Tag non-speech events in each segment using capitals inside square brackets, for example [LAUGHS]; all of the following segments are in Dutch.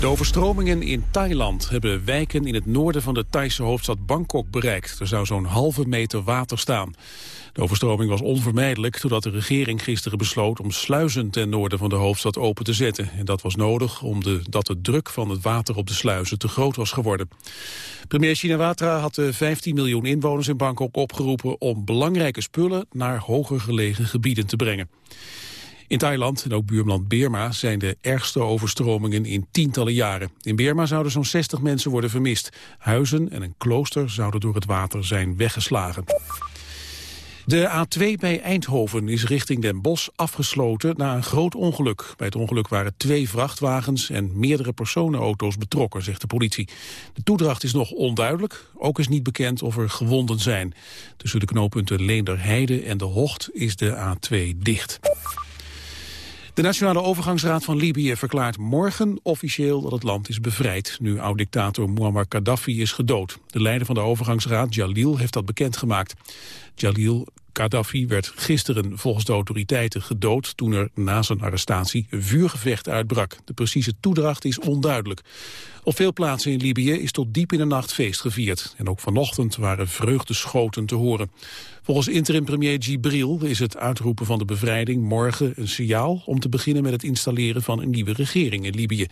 De overstromingen in Thailand hebben wijken in het noorden van de Thaise hoofdstad Bangkok bereikt. Er zou zo'n halve meter water staan. De overstroming was onvermijdelijk doordat de regering gisteren besloot om sluizen ten noorden van de hoofdstad open te zetten. En dat was nodig omdat de druk van het water op de sluizen te groot was geworden. Premier Shinawatra had de 15 miljoen inwoners in Bangkok opgeroepen om belangrijke spullen naar hoger gelegen gebieden te brengen. In Thailand en ook buurland Birma zijn de ergste overstromingen in tientallen jaren. In Birma zouden zo'n 60 mensen worden vermist. Huizen en een klooster zouden door het water zijn weggeslagen. De A2 bij Eindhoven is richting Den Bosch afgesloten na een groot ongeluk. Bij het ongeluk waren twee vrachtwagens en meerdere personenauto's betrokken, zegt de politie. De toedracht is nog onduidelijk. Ook is niet bekend of er gewonden zijn. Tussen de knooppunten Leenderheide en de Hocht is de A2 dicht. De Nationale Overgangsraad van Libië verklaart morgen officieel dat het land is bevrijd, nu oud-dictator Muammar Gaddafi is gedood. De leider van de overgangsraad, Jalil, heeft dat bekendgemaakt. Jalil Gaddafi werd gisteren volgens de autoriteiten gedood toen er na zijn arrestatie een vuurgevecht uitbrak. De precieze toedracht is onduidelijk. Op veel plaatsen in Libië is tot diep in de nacht feest gevierd. En ook vanochtend waren vreugdeschoten te horen. Volgens interim-premier Gibril is het uitroepen van de bevrijding morgen een signaal om te beginnen met het installeren van een nieuwe regering in Libië.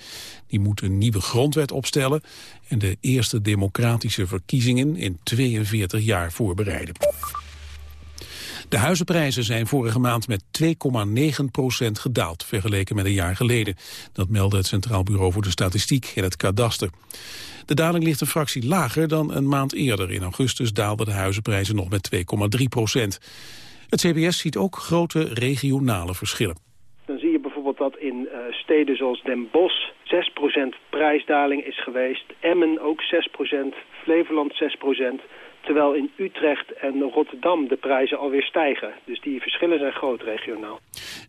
Die moet een nieuwe grondwet opstellen en de eerste democratische verkiezingen in 42 jaar voorbereiden. De huizenprijzen zijn vorige maand met 2,9 procent gedaald, vergeleken met een jaar geleden. Dat meldde het Centraal Bureau voor de Statistiek en het Kadaster. De daling ligt een fractie lager dan een maand eerder. In augustus daalden de huizenprijzen nog met 2,3 procent. Het CBS ziet ook grote regionale verschillen. Dan zie je bijvoorbeeld dat in uh, steden zoals Den Bosch 6% prijsdaling is geweest. Emmen ook 6%, Flevoland 6%. Terwijl in Utrecht en Rotterdam de prijzen alweer stijgen. Dus die verschillen zijn groot regionaal.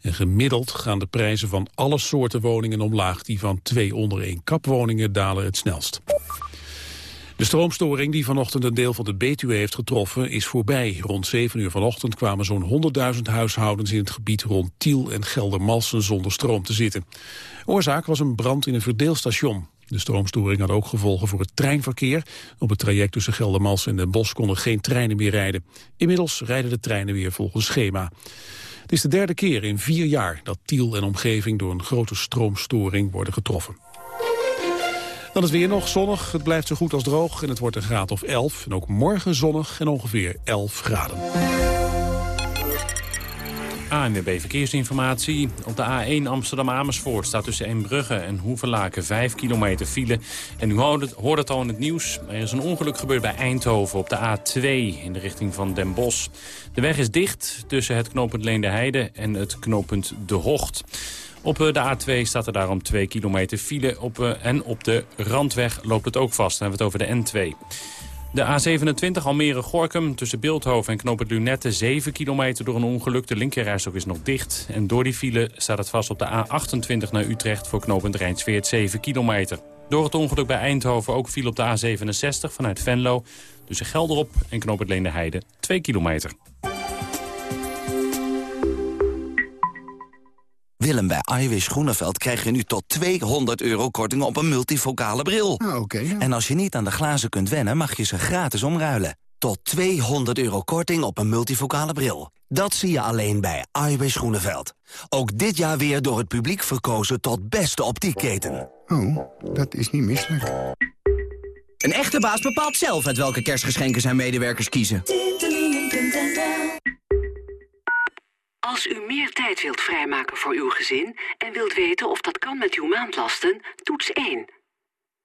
En gemiddeld gaan de prijzen van alle soorten woningen omlaag. Die van twee onder één kapwoningen dalen het snelst. De stroomstoring die vanochtend een deel van de Betuwe heeft getroffen is voorbij. Rond 7 uur vanochtend kwamen zo'n 100.000 huishoudens in het gebied rond Tiel en Geldermalsen zonder stroom te zitten. Oorzaak was een brand in een verdeelstation. De stroomstoring had ook gevolgen voor het treinverkeer. Op het traject tussen Geldermals en Den Bosch konden geen treinen meer rijden. Inmiddels rijden de treinen weer volgens schema. Het is de derde keer in vier jaar dat Tiel en omgeving door een grote stroomstoring worden getroffen. Dan is weer nog zonnig, het blijft zo goed als droog en het wordt een graad of 11. En ook morgen zonnig en ongeveer 11 graden. ANWB Verkeersinformatie. Op de A1 Amsterdam-Amersfoort staat tussen Eembrugge en Hoevelaken 5 kilometer file. En u hoort het, al in het nieuws. Er is een ongeluk gebeurd bij Eindhoven op de A2 in de richting van Den Bosch. De weg is dicht tussen het knooppunt Leende Heide en het knooppunt De Hocht. Op eh, de A2 staat er daarom 2 kilometer file op, eh, en op de randweg loopt het ook vast. Dan hebben we het over de N2. De A27 Almere-Gorkum tussen Beeldhoven en Knoop Lunette 7 kilometer door een ongeluk. De linkerrijstok is nog dicht. En door die file staat het vast op de A28 naar Utrecht voor knooppunt Rijnsweert 7 kilometer. Door het ongeluk bij Eindhoven ook viel op de A67 vanuit Venlo... tussen Gelderop en knooppunt Heide 2 kilometer. Willem, bij Iwis Groeneveld krijg je nu tot 200 euro korting op een multifocale bril. Ah, oké. En als je niet aan de glazen kunt wennen, mag je ze gratis omruilen. Tot 200 euro korting op een multifocale bril. Dat zie je alleen bij Iwis Groeneveld. Ook dit jaar weer door het publiek verkozen tot beste optiekketen. Oh, dat is niet misselijk. Een echte baas bepaalt zelf uit welke kerstgeschenken zijn medewerkers kiezen. Als u meer tijd wilt vrijmaken voor uw gezin en wilt weten of dat kan met uw maandlasten, toets 1.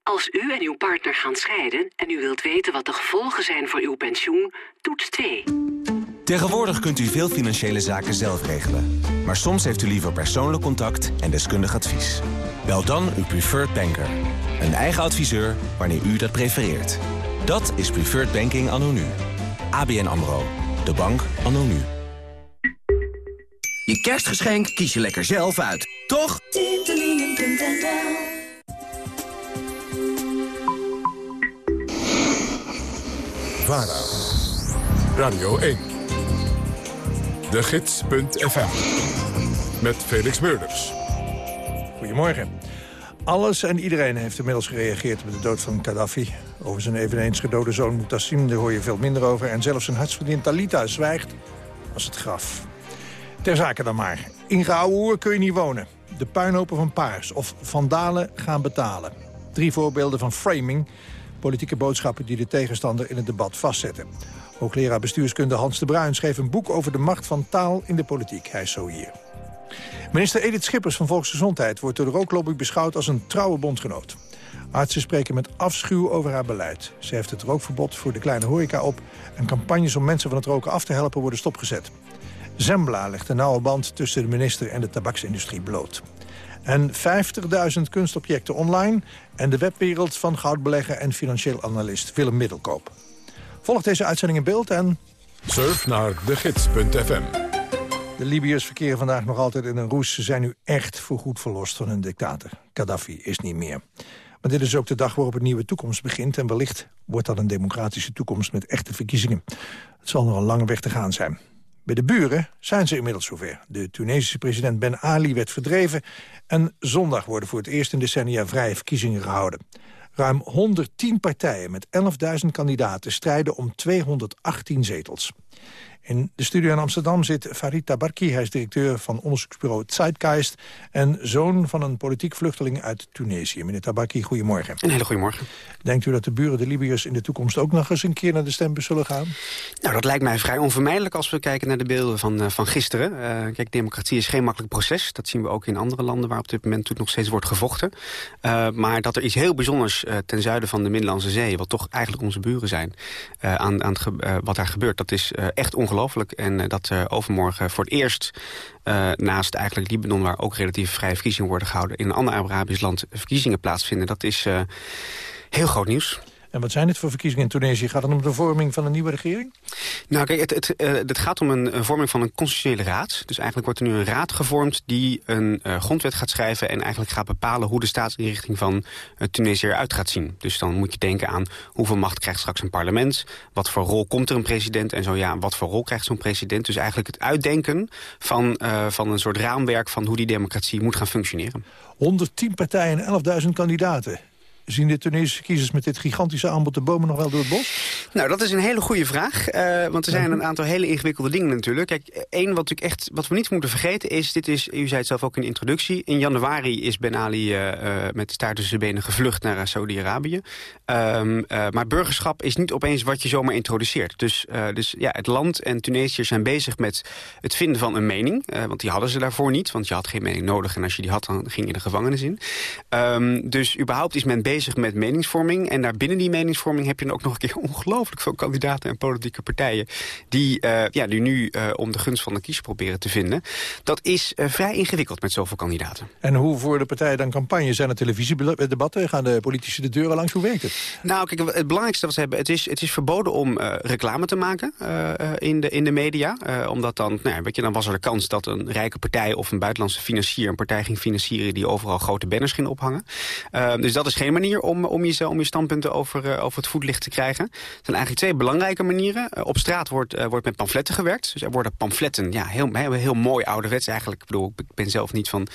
Als u en uw partner gaan scheiden en u wilt weten wat de gevolgen zijn voor uw pensioen, toets 2. Tegenwoordig kunt u veel financiële zaken zelf regelen. Maar soms heeft u liever persoonlijk contact en deskundig advies. Bel dan uw preferred banker. Een eigen adviseur wanneer u dat prefereert. Dat is Preferred Banking anno nu. ABN AMRO. De bank anno nu. Je kerstgeschenk kies je lekker zelf uit, toch? VARA. Radio 1. de gids.fm. Met Felix Meurders. Goedemorgen. Alles en iedereen heeft inmiddels gereageerd op de dood van Gaddafi. Over zijn eveneens gedode zoon Mutassim daar hoor je veel minder over. En zelfs zijn hartsvriendin Talita zwijgt als het graf. Ter zake dan maar. In Gouwehoer kun je niet wonen. De puinhopen van Paars of vandalen gaan betalen. Drie voorbeelden van framing. Politieke boodschappen die de tegenstander in het debat vastzetten. Hoogleraar bestuurskunde Hans de Bruin schreef een boek over de macht van taal in de politiek. Hij is zo hier. Minister Edith Schippers van Volksgezondheid wordt door de rooklobby beschouwd als een trouwe bondgenoot. Artsen spreken met afschuw over haar beleid. Ze heeft het rookverbod voor de kleine horeca op... en campagnes om mensen van het roken af te helpen worden stopgezet. Zembla legt een nauwe band tussen de minister en de tabaksindustrie bloot. En 50.000 kunstobjecten online en de webwereld van goudbelegger en financieel analist Willem Middelkoop. Volg deze uitzending in beeld en... Surf naar degids.fm. De Libiërs verkeren vandaag nog altijd in een roes. Ze zijn nu echt voorgoed verlost van hun dictator. Gaddafi is niet meer. Maar dit is ook de dag waarop een nieuwe toekomst begint... en wellicht wordt dat een democratische toekomst met echte verkiezingen. Het zal nog een lange weg te gaan zijn. Bij de buren zijn ze inmiddels zover. De Tunesische president Ben Ali werd verdreven... en zondag worden voor het eerst in decennia vrije verkiezingen gehouden. Ruim 110 partijen met 11.000 kandidaten strijden om 218 zetels. In de studio in Amsterdam zit Farid Tabarki. Hij is directeur van onderzoeksbureau Zeitgeist... en zoon van een politiek vluchteling uit Tunesië. Meneer Tabarki, goedemorgen. Een hele goedemorgen. Denkt u dat de buren, de Libiërs, in de toekomst ook nog eens een keer naar de stembus zullen gaan? Nou, dat lijkt mij vrij onvermijdelijk als we kijken naar de beelden van, uh, van gisteren. Uh, kijk, democratie is geen makkelijk proces. Dat zien we ook in andere landen waar op dit moment natuurlijk nog steeds wordt gevochten. Uh, maar dat er iets heel bijzonders ten zuiden van de Middellandse Zee... wat toch eigenlijk onze buren zijn, aan, aan wat daar gebeurt... dat is echt ongelooflijk. En dat overmorgen voor het eerst naast eigenlijk Libanon... waar ook relatief vrije verkiezingen worden gehouden... in een ander Arabisch land verkiezingen plaatsvinden. Dat is heel groot nieuws. En wat zijn dit voor verkiezingen in Tunesië? Gaat het om de vorming van een nieuwe regering? Nou, kijk, het, het, uh, het gaat om een, een, vorming van een constitutionele raad. Dus eigenlijk wordt er nu een raad gevormd die een uh, grondwet gaat schrijven... en eigenlijk gaat bepalen hoe de staatsinrichting van uh, Tunesië eruit gaat zien. Dus dan moet je denken aan hoeveel macht krijgt straks een parlement... wat voor rol komt er een president en zo ja, wat voor rol krijgt zo'n president. Dus eigenlijk het uitdenken van, van een soort raamwerk... van hoe die democratie moet gaan functioneren. 110 partijen en 11.000 kandidaten zien de Tunesische kiezers met dit gigantische aanbod de bomen nog wel door het bos? Nou, dat is een hele goede vraag. Uh, want er zijn een aantal hele ingewikkelde dingen natuurlijk. Kijk, één wat, natuurlijk echt, wat we niet moeten vergeten is... dit is, u zei het zelf ook in de introductie... in januari is Ben Ali uh, uh, met de staart tussen de benen gevlucht naar Saudi-Arabië. Um, maar burgerschap is niet opeens wat je zomaar introduceert. Dus, dus ja, het land en Tunesiërs zijn bezig met het vinden van een mening. want die hadden ze daarvoor niet, want je had geen mening nodig. En als je die had, dan ging je de gevangenis in. Um, dus überhaupt is men bezig bezig met meningsvorming. En daar binnen die meningsvorming heb je dan ook nog een keer [LAUGHS] ongelooflijk veel kandidaten en politieke partijen. Die, uh, ja, die nu uh, om de gunst van de kiezer proberen te vinden. Dat is uh, vrij ingewikkeld met zoveel kandidaten. En hoe voor de partijen dan campagne? Zijn er televisiedebatten? Gaan de politici de deuren langs? Hoe werkt het? Nou, kijk, het belangrijkste wat ze hebben, het is, het is verboden om reclame te maken in, de, in de media. omdat dan, nou, weet je, dan was er de kans dat een rijke partij of een buitenlandse financier een partij ging financieren die overal grote banners ging ophangen. dus dat is geen manier manier om, om, je, om je standpunten over, uh, over het voetlicht te krijgen. Er zijn eigenlijk twee belangrijke manieren. Uh, op straat wordt, uh, wordt met pamfletten gewerkt. Dus er worden pamfletten, ja, heel, heel, mooi ouderwets eigenlijk. Ik bedoel, ik ben zelf niet van,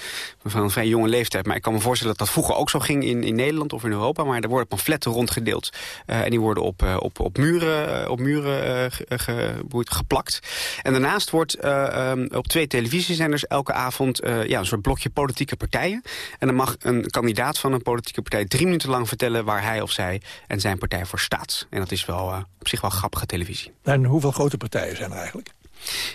van een vrij jonge leeftijd. Maar ik kan me voorstellen dat dat vroeger ook zo ging in, in Nederland of in Europa. Maar er worden pamfletten rondgedeeld. en die worden op, op, op muren, op muren ge, ge, geplakt. En daarnaast wordt um, op twee televisiezenders elke avond ja, een soort blokje politieke partijen. En dan mag een kandidaat van een politieke partij drie minuten lang vertellen waar hij of zij en zijn partij voor staat. En dat is wel uh, op zich wel grappige televisie. En hoeveel grote partijen zijn er eigenlijk?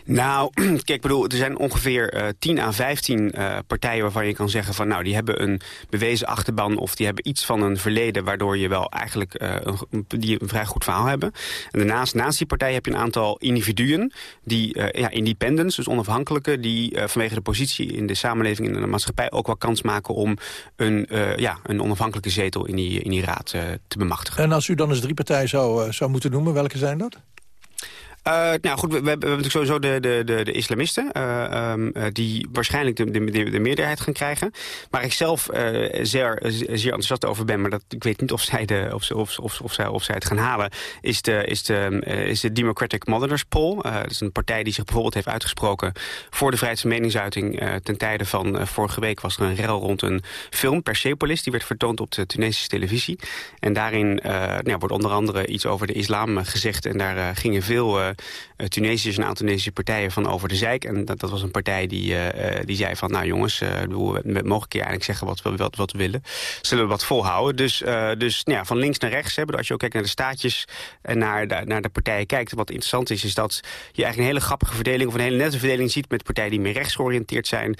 Nou, [CLEARS THROAT] kijk, bedoel, er zijn ongeveer uh, 10 à 15 uh, partijen waarvan je kan zeggen van... nou, die hebben een bewezen achterban of die hebben iets van een verleden... waardoor je wel eigenlijk uh, een, die een vrij goed verhaal hebben. En daarnaast, naast die partijen heb je een aantal individuen... die, ja, independents, dus onafhankelijke... die vanwege de positie in de samenleving en in de maatschappij... ook wel kans maken om een, ja, een onafhankelijke zetel in die, in die raad te bemachtigen. En als u dan eens drie partijen zou, zou moeten noemen, welke zijn dat? Uh, nou goed, we, we, hebben natuurlijk sowieso de, de, de, de islamisten... Uh, um, die waarschijnlijk de, de, de, meerderheid gaan krijgen. Waar ik zelf zeer, zeer enthousiast over ben... maar dat, ik weet niet of zij, de, of, of, of, of, zij, of zij het gaan halen... is de, is de, is de Democratic Moderators Poll. dat is een partij die zich bijvoorbeeld heeft uitgesproken... voor de vrijheid van meningsuiting. ten tijde van vorige week was er een rel rond een film, Persepolis. Die werd vertoond op de Tunesische televisie. En daarin nou, wordt onder andere iets over de islam gezegd. En daar gingen veel uh, Tunesiërs en Tunesische partijen van over de zijk. En dat, dat was een partij die, uh, die zei van, nou jongens, uh, we mogen een keer eigenlijk zeggen wat we, wat, wat we willen. Zullen we wat volhouden? Dus, dus nou ja, van links naar rechts, hebben. als je ook kijkt naar de staatjes en naar de, naar de partijen kijkt. Wat interessant is, is dat je eigenlijk een hele grappige verdeling... of een hele nette verdeling ziet met partijen die meer rechts georiënteerd zijn.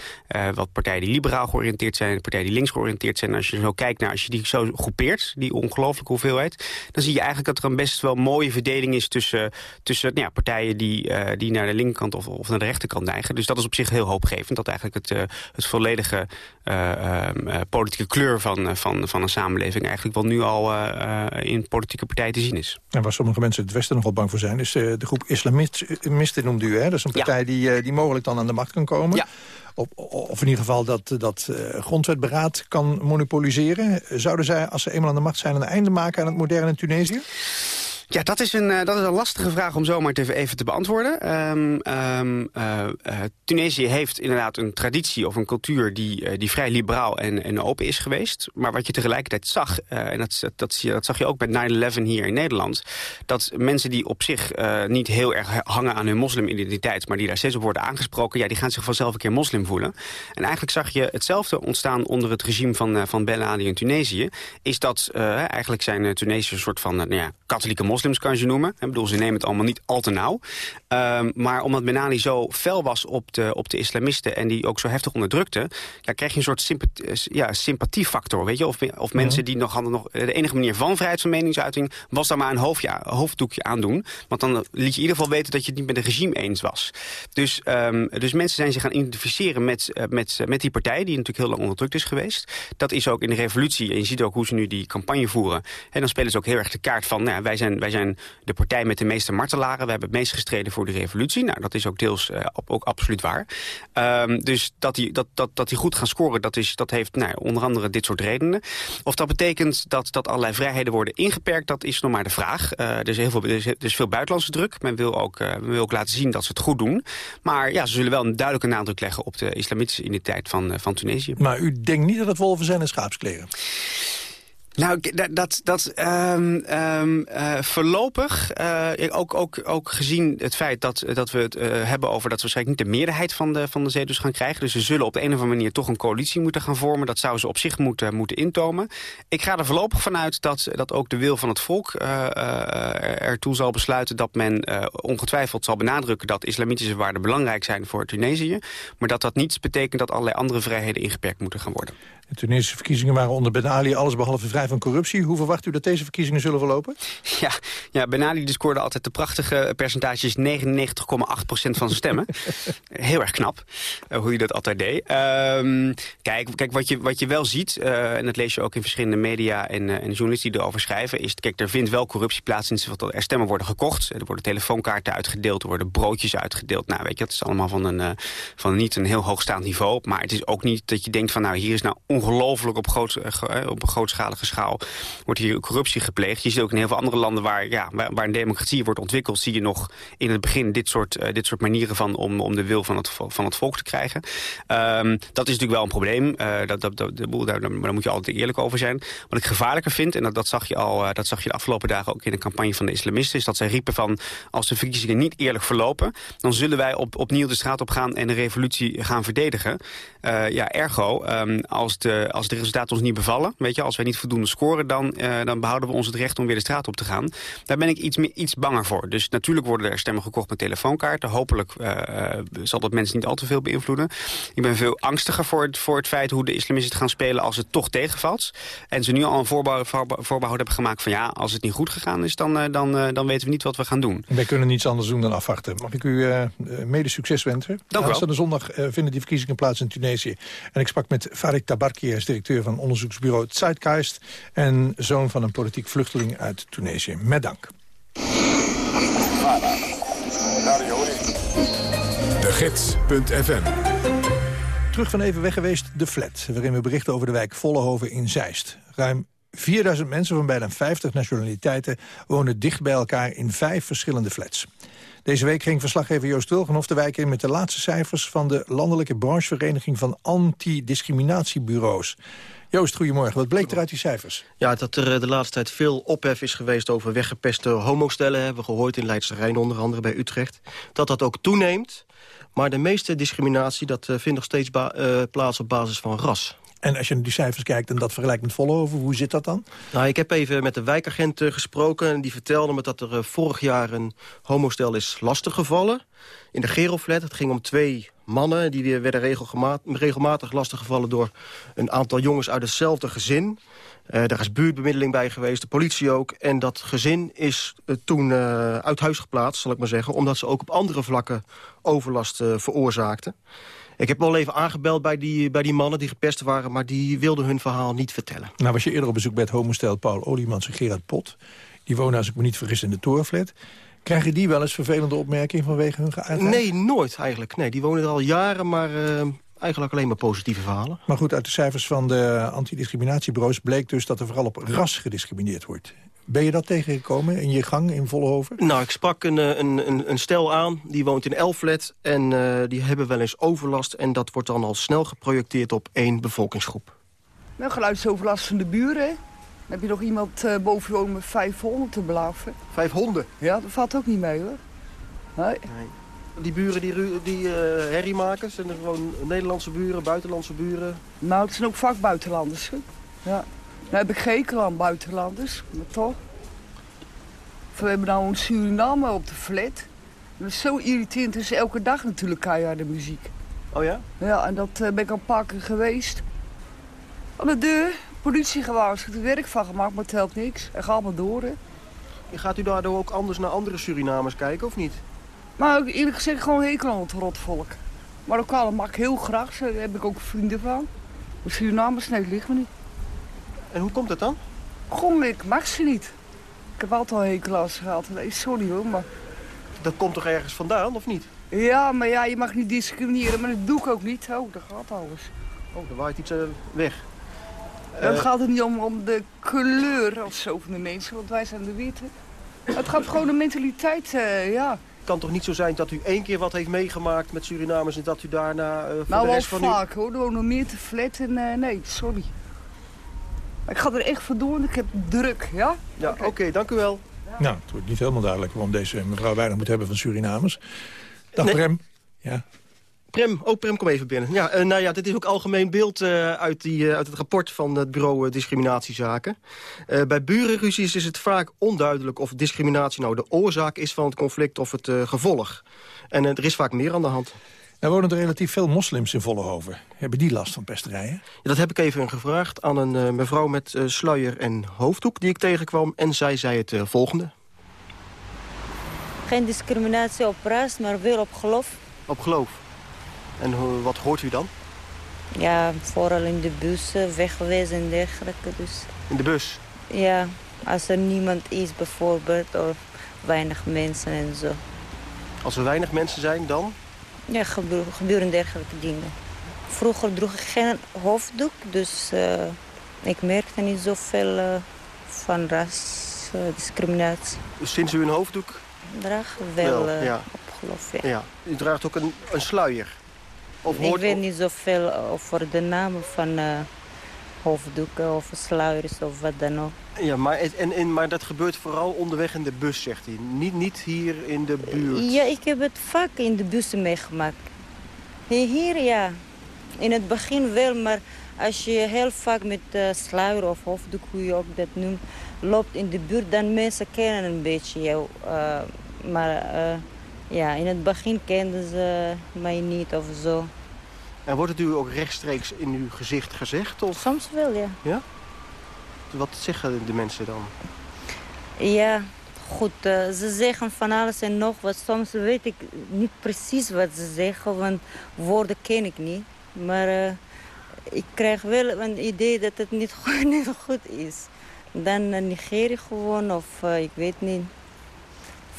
wat partijen die liberaal georiënteerd zijn. Partijen die links georiënteerd zijn. En als je zo kijkt naar, als je die zo groepeert, die ongelooflijke hoeveelheid... dan zie je eigenlijk dat er een best wel mooie verdeling is tussen, tussen ja, partijen die, uh, die naar de linkerkant of, of naar de rechterkant neigen. Dus dat is op zich heel hoopgevend. Dat eigenlijk het, uh, het volledige uh, politieke kleur van, van, van een samenleving... eigenlijk wel nu al in politieke partijen te zien is. En waar sommige mensen het Westen nogal bang voor zijn... is de groep islamisten noemde u. Hè? Dat is een partij die, die mogelijk dan aan de macht kan komen. Ja. Op, of in ieder geval dat, dat grondwetberaad kan monopoliseren. Zouden zij, als ze eenmaal aan de macht zijn... een einde maken aan het moderne Tunesië? Ja, dat is, een, uh, dat is een lastige vraag om zomaar even te beantwoorden. Um, um, uh, Tunesië heeft inderdaad een traditie of een cultuur die, die vrij liberaal en, en open is geweest. Maar wat je tegelijkertijd zag, en dat, dat, dat, zag je ook met 9-11 hier in Nederland... dat mensen die op zich niet heel erg hangen aan hun moslimidentiteit... maar die daar steeds op worden aangesproken... ja, die gaan zich vanzelf een keer moslim voelen. En eigenlijk zag je hetzelfde ontstaan onder het regime van, van Ben Ali in Tunesië. Is dat eigenlijk zijn Tunesiërs een soort van nou ja, katholieke moslim moslims kan je noemen. Ik bedoel, ze nemen het allemaal niet al te nauw. Um, maar omdat Ben Ali zo fel was op de, op de islamisten... en die ook zo heftig onderdrukte... Ja, krijg je een soort sympathie, eh, ja, sympathiefactor. Weet je? Of, of mensen die nog hadden nog... De enige manier van vrijheid van meningsuiting... was daar maar een, hoofdje, hoofddoekje aan doen. Want dan liet je in ieder geval weten dat je het niet met het regime eens was. Dus, um, dus mensen zijn zich gaan identificeren met, uh, met, met die partij... die natuurlijk heel lang onderdrukt is geweest. Dat is ook in de revolutie. En je ziet ook hoe ze nu die campagne voeren. En dan spelen ze ook heel erg de kaart van... Nou ja, wij, zijn, wij zijn de partij met de meeste martelaren. We hebben het meest gestreden voor de revolutie. Nou, dat is ook deels uh, ook absoluut waar. Um, dus dat die, dat, dat, die goed gaan scoren, dat, is, dat heeft nou, onder andere dit soort redenen. Of dat betekent dat, dat allerlei vrijheden worden ingeperkt, dat is nog maar de vraag. Uh, er, is heel veel, veel buitenlandse druk. Men wil, ook, uh, men wil ook laten zien dat ze het goed doen. Maar ja, ze zullen wel een duidelijke nadruk leggen op de islamitische identiteit van, van Tunesië. Maar u denkt niet dat het wolven zijn en schaapskleren? Nou, dat, dat um, voorlopig, uh, ook, ook, ook gezien het feit dat, dat we het uh, hebben over dat we waarschijnlijk niet de meerderheid van de, van de zeedus gaan krijgen. Dus ze zullen op de een of andere manier toch een coalitie moeten gaan vormen. Dat zou ze op zich moeten, moeten intomen. Ik ga er voorlopig vanuit dat, dat ook de wil van het volk ertoe zal besluiten dat men ongetwijfeld zal benadrukken dat islamitische waarden belangrijk zijn voor Tunesië. Maar dat dat niet betekent dat allerlei andere vrijheden ingeperkt moeten gaan worden. De Tunesische verkiezingen waren onder Ben Ali alles behalve vrij van corruptie. Hoe verwacht u dat deze verkiezingen zullen verlopen? Ja, ja Ben Ali scoorde altijd de prachtige percentages 99,8% van zijn stemmen. [LAUGHS] Heel erg knap, uh, hoe hij dat altijd deed. Um, kijk, kijk wat, je, wat je wel ziet, uh, en dat lees je ook in verschillende media en, uh, en journalisten die erover schrijven, is, kijk, er vindt wel corruptie plaats in dat er stemmen worden gekocht. Er worden telefoonkaarten uitgedeeld, er worden broodjes uitgedeeld. Nou, weet je, dat is allemaal van, een, van niet een heel hoogstaand niveau. Maar het is ook niet dat je denkt van, nou, hier is nou ongelooflijk op, groot, op een grootschalige schaal wordt hier corruptie gepleegd. Je ziet ook in heel veel andere landen waar, ja, waar, een democratie wordt ontwikkeld... zie je nog in het begin dit soort, uh, dit soort manieren van om, om de wil van het, van het volk te krijgen. Um, dat is natuurlijk wel een probleem. Dat, dat, dat, daar, moet je altijd eerlijk over zijn. Wat ik gevaarlijker vind, en dat, zag je al, dat zag je de afgelopen dagen ook in de campagne van de islamisten... is dat zij riepen van als de verkiezingen niet eerlijk verlopen... dan zullen wij op, opnieuw de straat op gaan en de revolutie gaan verdedigen. ja, ergo, um, als, de, als de resultaten ons niet bevallen... weet je, als wij niet voldoende scoren... Dan, uh, dan behouden we ons het recht om weer de straat op te gaan. Daar ben ik iets, meer, iets banger voor. Dus natuurlijk worden er stemmen gekocht met telefoonkaarten. Hopelijk uh, zal dat mensen niet al te veel beïnvloeden. Ik ben veel angstiger voor het, voor het feit hoe de islamisten gaan spelen... als het toch tegenvalt. En ze nu al een voorbouw, hebben gemaakt van... ja, als het niet goed gegaan is, dan, dan, dan weten we niet wat we gaan doen. Wij kunnen niets anders doen dan afwachten. Mag ik u mede succes wensen? Dank u wel. Aanstaande zondag vinden die verkiezingen plaats in Tunesië. En ik sprak met Farid Tabarki, hij is directeur van onderzoeksbureau Zeitgeist en zoon van een politiek vluchteling uit Tunesië. Met dank. De Gids.fm Terug van even weg geweest, De Flat, waarin we berichten over de wijk Vollehoven in Zeist. Ruim 4000 mensen van bijna 50 nationaliteiten wonen dicht bij elkaar in vijf verschillende flats. Deze week ging verslaggever Joost Wilgenhoff de wijk in met de laatste cijfers van de Landelijke Branchevereniging van Antidiscriminatiebureaus. Joost, goedemorgen. Wat bleek er uit die cijfers? Ja, dat er eh, de laatste tijd veel ophef is geweest over weggepeste homostellen. Hebben we gehoord in Leidse Rijn, onder andere bij Utrecht. Dat dat ook toeneemt. Maar de meeste discriminatie dat, uh, vindt nog steeds uh, plaats op basis van ras. En als je naar die cijfers kijkt en dat vergelijkt met Vollenhoven, hoe zit dat dan? Nou, ik heb even met de wijkagent gesproken. En die vertelde me dat er vorig jaar een homostel is lastiggevallen. In de Geroflat. Het ging om twee mannen. Die werden regelmatig, regelmatig lastiggevallen door een aantal jongens uit hetzelfde gezin. Uh, daar is buurtbemiddeling bij geweest, de politie ook. En dat gezin is toen uh, uit huis geplaatst, zal ik maar zeggen... omdat ze ook op andere vlakken overlast veroorzaakten. Ik heb wel even aangebeld bij die, bij die mannen die gepest waren... maar die wilden hun verhaal niet vertellen. Nou was je eerder op bezoek bij het homostel Paul Oliemans en Gerard Pot. Die wonen, als ik me niet vergis, in de Torenflat. Krijgen die wel eens vervelende opmerkingen vanwege hun geaardheid? Nee, nooit eigenlijk. Nee, die wonen er al jaren, maar uh, eigenlijk alleen maar positieve verhalen. Maar goed, uit de cijfers van de antidiscriminatiebureaus bleek dus dat er vooral op ras gediscrimineerd wordt. Ben je dat tegengekomen in je gang in Vollenhoven? Nou, ik sprak een, een, een, een stel aan, die woont in Elflet... en uh, die hebben wel eens overlast... en dat wordt dan al snel geprojecteerd op één bevolkingsgroep. Nou, geluidsoverlast van de buren, heb je nog iemand uh, boven je met vijf honden te belaven? Vijf honden? Ja, dat valt ook niet mee hoor. Nee. nee. Die buren die, die uh, herrie maken, zijn er gewoon Nederlandse buren, buitenlandse buren? Nou, het zijn ook vaak buitenlanders. Hè? Ja. Nou heb ik geen aan buitenlanders, maar toch. We hebben nou een Suriname op de flat. Dat is zo irritant, het is elke dag natuurlijk keiharde muziek. Oh ja? Ja, en dat uh, ben ik al een paar keer geweest. Aan de deur, politie gewaarschuwd, werk van gemaakt, maar het helpt niks. En gaat maar door, hè. Gaat u daardoor ook anders naar andere Surinamers kijken, of niet? Maar eerlijk gezegd gewoon hekel aan het rotvolk. Marokkanen mag ik heel graag, daar heb ik ook vrienden van. Maar Surinamers, nee, ligt me niet. En hoe komt dat dan? Gewoon, ik mag ze niet. Ik heb altijd al hekel aan ze gehad. Nee, sorry hoor, maar... Dat komt toch ergens vandaan, of niet? Ja, maar ja, je mag niet discrimineren, maar dat doe ik ook niet. Oh, dat gaat alles. Oh, er waait iets uh, weg. Het uh, gaat er niet om, om de kleur of zo van de mensen, want wij zijn de witte. Het gaat gewoon de mentaliteit, uh, ja. Het kan toch niet zo zijn dat u één keer wat heeft meegemaakt met Surinamers... en dat u daarna uh, voor nou, de rest van vaak u... hoor, er wonen meer te flat en nee, sorry. Ik ga er echt voor door, ik heb druk, ja? Ja, oké, okay. dank u wel. Ja. Nou, het wordt niet helemaal duidelijk waarom deze mevrouw weinig moet hebben van Surinamers. Dag nee. Prem. Ja. Prem, ook oh, Prem, kom even binnen. Ja, uh, nou ja, dit is ook algemeen beeld uh, uit, die, uh, uit het rapport van het bureau discriminatiezaken. bij burenruzies is het vaak onduidelijk of discriminatie nou de oorzaak is van het conflict of het gevolg. En er is vaak meer aan de hand. Er wonen er relatief veel moslims in Vollenhoven. Hebben die last van pesterijen? Ja, dat heb ik even gevraagd aan een mevrouw met sluier en hoofddoek die ik tegenkwam. En zij zei het volgende. Geen discriminatie op ras, maar wel op geloof. Op geloof? En wat hoort u dan? Ja, vooral in de bus, weggeweest en dergelijke. Dus. In de bus? Ja, als er niemand is bijvoorbeeld, of weinig mensen en zo. Als er weinig mensen zijn, dan? Ja, gebeuren, dergelijke dingen. Vroeger droeg ik geen hoofddoek, dus uh, ik merkte niet zoveel uh, van rasdiscriminatie. Uh, dus sinds u een hoofddoek? Draag wel, wel ja. op geloof, ja. ja. U draagt ook een, een sluier? Of ik weet niet zoveel over de namen van uh, hoofddoeken of sluiers of wat dan ook. Ja, maar, en, en, maar dat gebeurt vooral onderweg in de bus, zegt hij. Niet, niet hier in de buurt. Ja, ik heb het vaak in de bussen meegemaakt. Hier, ja. In het begin wel, maar als je heel vaak met uh, sluier of hoofddoek, hoe je ook dat noemt, loopt in de buurt, dan mensen kennen een beetje jou. Uh, maar ja, in het begin kenden ze mij niet of zo. En wordt het u ook rechtstreeks in uw gezicht gezegd? Of? Soms wel, ja. Ja? Wat zeggen de mensen dan? Ja, goed. Uh, ze zeggen van alles en nog wat. Soms weet ik niet precies wat ze zeggen, want woorden ken ik niet. Maar uh, ik krijg wel een idee dat het niet [LAUGHS] goed, niet goed is. Dan uh, negeer ik gewoon of ik weet niet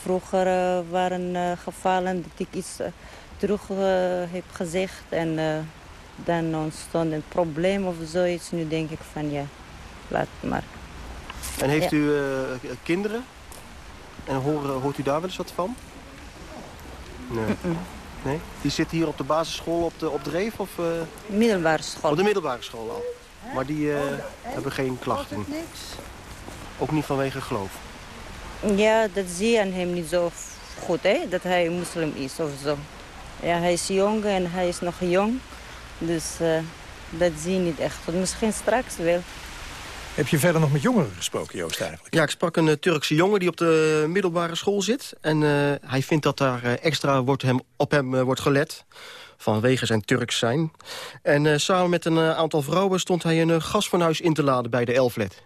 vroeger uh, waren uh, gevallen dat ik iets uh, terug heb gezegd. En dan ontstond een probleem of zoiets. Nu denk ik van ja, laat maar. En heeft Ja. u kinderen? En hoor, hoort u daar wel eens wat van? Nee. nee? Die zitten hier op de basisschool op de, op Dreef? Of, Middelbare school. Op de middelbare school al. Maar die hebben geen klachten? Ook niet vanwege geloof? Ja, dat zie je aan hem niet zo goed, hè? dat hij moslim is of zo. Ja, hij is jong en hij is nog jong. Dus eh, dat zie je niet echt. Misschien straks wel. Heb je verder nog met jongeren gesproken, Joost, eigenlijk? Ja, ik sprak een eh, Turkse jongen die op de middelbare school zit. En eh, hij vindt dat daar extra wordt hem, op hem wordt gelet. Vanwege zijn Turks zijn. En eh, samen met een aantal vrouwen stond hij een uh, gasfornuis in te laden bij de Elflet.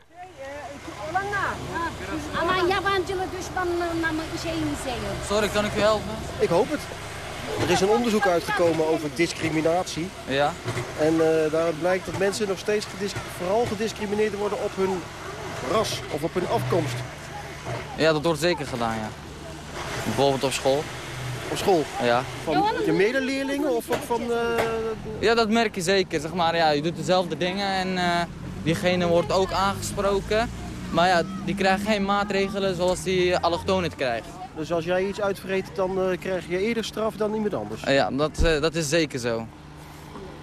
Yabancılı düşmanlığına mı şeyini seviyor? Sorry, kan ik u helpen? Ik hoop het. Er is een onderzoek uitgekomen over discriminatie. Ja. En uh, daaruit blijkt dat mensen nog steeds gedis vooral gediscrimineerd worden op hun ras of op hun afkomst. Ja, dat wordt zeker gedaan, ja. Bijvoorbeeld op school. Op school? Ja. Van je medeleerlingen of van... Uh... Ja, dat merk je zeker. Zeg maar, ja, je doet dezelfde dingen en uh, diegene wordt ook aangesproken. Maar ja, die krijgen geen maatregelen zoals die allochtoon het krijgt. Dus als jij iets uitvreet, dan uh, krijg je eerder straf dan iemand anders? Ja, dat, uh, dat is zeker zo.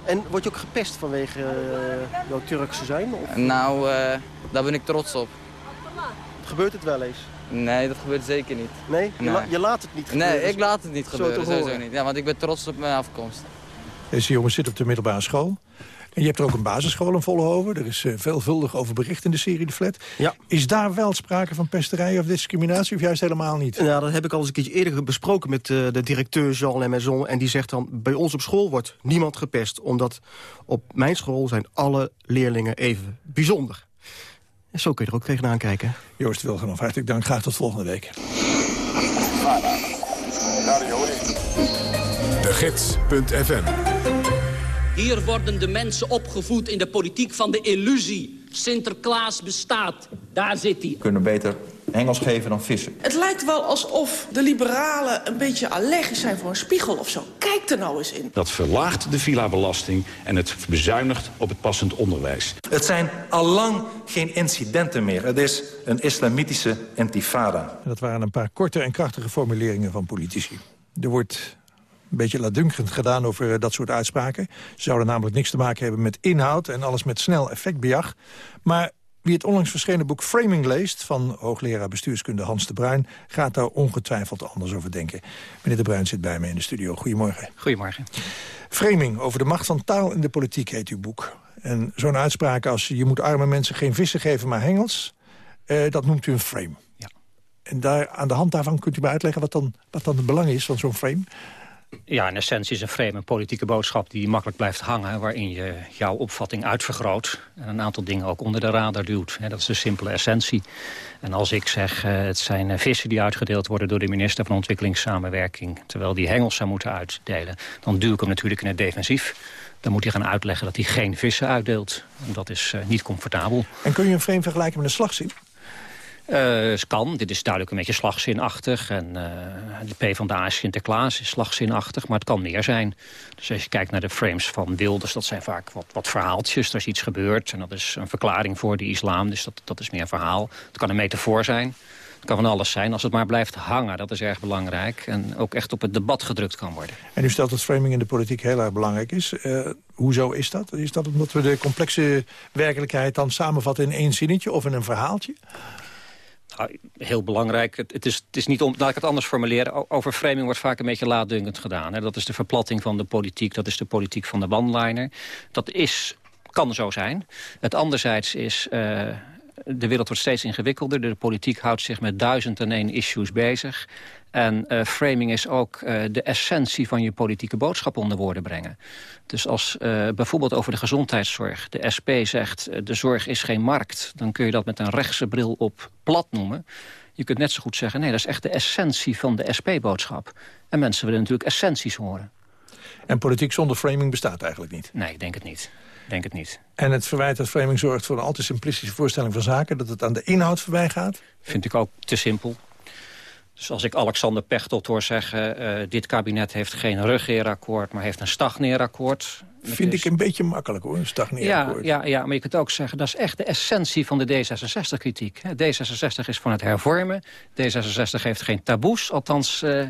En word je ook gepest vanwege uh, jouw Turkse zijn? Of? Nou, daar ben ik trots op. Gebeurt het wel eens? Nee, dat gebeurt zeker niet. Nee? Je, nee. La je laat het niet gebeuren? Nee, ik laat het niet gebeuren, Zo sowieso niet. Ja, want ik ben trots op mijn afkomst. Deze jongen zit op de middelbare school. En je hebt er ook een basisschool in Vollenhoven. Er is uh, veelvuldig over bericht in de serie De Flat. Ja. Is daar wel sprake van pesterij of discriminatie of juist helemaal niet? Nou, dat heb ik al eens een keertje eerder besproken met uh, de directeur Jean Lemaison. En die zegt dan, bij ons op school wordt niemand gepest. Omdat op mijn school zijn alle leerlingen even bijzonder. En zo kun je er ook tegenaan kijken. Joost Wilgenhoff, hartelijk dank. Graag tot volgende week. De Gids.fm hier worden de mensen opgevoed in de politiek van de illusie. Sinterklaas bestaat. Daar zit hij. We kunnen beter hengels geven dan vissen. Het lijkt wel alsof de liberalen een beetje allergisch zijn voor een spiegel of zo. Kijk er nou eens in. Dat verlaagt de villa-belasting en het bezuinigt op het passend onderwijs. Het zijn allang geen incidenten meer. Het is een islamitische intifada. Dat waren een paar korte en krachtige formuleringen van politici. Er wordt een beetje ladunkend gedaan over uh, dat soort uitspraken. Ze zouden namelijk niks te maken hebben met inhoud... en alles met snel effectbejag. Maar wie het onlangs verschenen boek Framing leest... van hoogleraar bestuurskunde Hans de Bruin... gaat daar ongetwijfeld anders over denken. Meneer de Bruin zit bij me in de studio. Goedemorgen. Goedemorgen. Framing over de macht van taal in de politiek heet uw boek. En zo'n uitspraak als... je moet arme mensen geen vissen geven, maar hengels... Uh, dat noemt u een frame. Ja. En daar, aan de hand daarvan kunt u me uitleggen... wat dan, wat dan het belang is van zo'n frame... Ja, in essentie is een frame een politieke boodschap die makkelijk blijft hangen... waarin je jouw opvatting uitvergroot en een aantal dingen ook onder de radar duwt. dat is de simpele essentie. En als ik zeg, uh, het zijn vissen die uitgedeeld worden... door de minister van Ontwikkelingssamenwerking... terwijl die hengels zou moeten uitdelen... dan duw ik hem natuurlijk in het defensief. Dan moet hij gaan uitleggen dat hij geen vissen uitdeelt. Dat is uh, niet comfortabel. En kun je een frame vergelijken met een slagzin? Uh, kan. Dit is duidelijk een beetje slagzinachtig. En uh, de PvdA is Sinterklaas is slagzinachtig, maar het kan meer zijn. Dus als je kijkt naar de frames van Wilders, dat zijn vaak wat, wat verhaaltjes. Er is iets gebeurd en dat is een verklaring voor de islam. Dus dat, dat is meer een verhaal. Het kan een metafoor zijn. Het kan van alles zijn. Als het maar blijft hangen, dat is erg belangrijk. En ook echt op het debat gedrukt kan worden. En u stelt dat framing in de politiek heel erg belangrijk is. Uh, hoezo is dat? Is dat omdat we de complexe werkelijkheid dan samenvatten in één zinnetje of in een verhaaltje? Nou, heel belangrijk. Het, is, het is niet om, laat ik het anders formuleren. Over framing wordt vaak een beetje laatdunkend gedaan. Hè. Dat is de verplatting van de politiek. Dat is de politiek van de one-liner. Dat is, kan zo zijn. Het anderzijds is... Uh, de wereld wordt steeds ingewikkelder. De politiek houdt zich met duizend en één issues bezig. En uh, framing is ook uh, de essentie van je politieke boodschap onder woorden brengen. Dus als uh, bijvoorbeeld over de gezondheidszorg de SP zegt... de zorg is geen markt, dan kun je dat met een rechtse bril op plat noemen. Je kunt net zo goed zeggen, nee, dat is echt de essentie van de SP-boodschap. En mensen willen natuurlijk essenties horen. En politiek zonder framing bestaat eigenlijk niet? Nee, ik denk het niet. Ik denk het niet. En het verwijt dat framing zorgt voor een al te simplistische voorstelling van zaken... dat het aan de inhoud voorbij gaat? Vind ik ook te simpel. Dus als ik Alexander Pechtold hoor zeggen... Uh, dit kabinet heeft geen regeerakkoord, maar heeft een stagneerakkoord... Vind ik een beetje makkelijk hoor, een stagneerakkoord. Ja, ja, ja, maar je kunt ook zeggen, dat is echt de essentie van de D66-kritiek. D66 is van het hervormen. D66 heeft geen taboes, althans uh,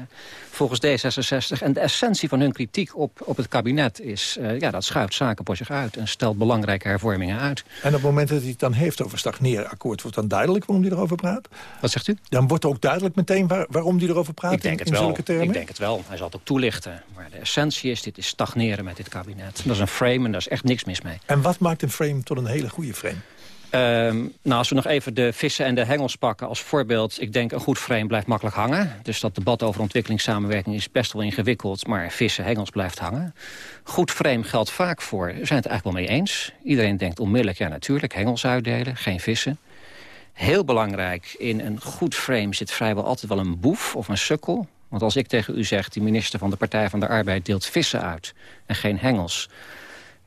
volgens D66. En de essentie van hun kritiek op, op het kabinet is... Uh, ja, dat schuift zaken voor zich uit en stelt belangrijke hervormingen uit. En op het moment dat hij het dan heeft over stagneerakkoord... wordt dan duidelijk waarom hij erover praat? Wat zegt u? Dan wordt ook duidelijk meteen waar, waarom hij erover praat ik denk in, het wel. zulke termen? Ik denk het wel. Hij zal het ook toelichten. Maar de essentie is, dit is stagneren met dit kabinet. Dat is een frame en daar is echt niks mis mee. En wat maakt een frame tot een hele goede frame? Um, nou, als we nog even de vissen en de hengels pakken als voorbeeld... ik denk een goed frame blijft makkelijk hangen. Dus dat debat over ontwikkelingssamenwerking is best wel ingewikkeld... maar vissen, hengels blijft hangen. Goed frame geldt vaak voor, we zijn het eigenlijk wel mee eens. Iedereen denkt onmiddellijk, ja natuurlijk, hengels uitdelen, geen vissen. Heel belangrijk, in een goed frame zit vrijwel altijd wel een boef of een sukkel. Want als ik tegen u zeg, die minister van de Partij van de Arbeid deelt vissen uit... en geen hengels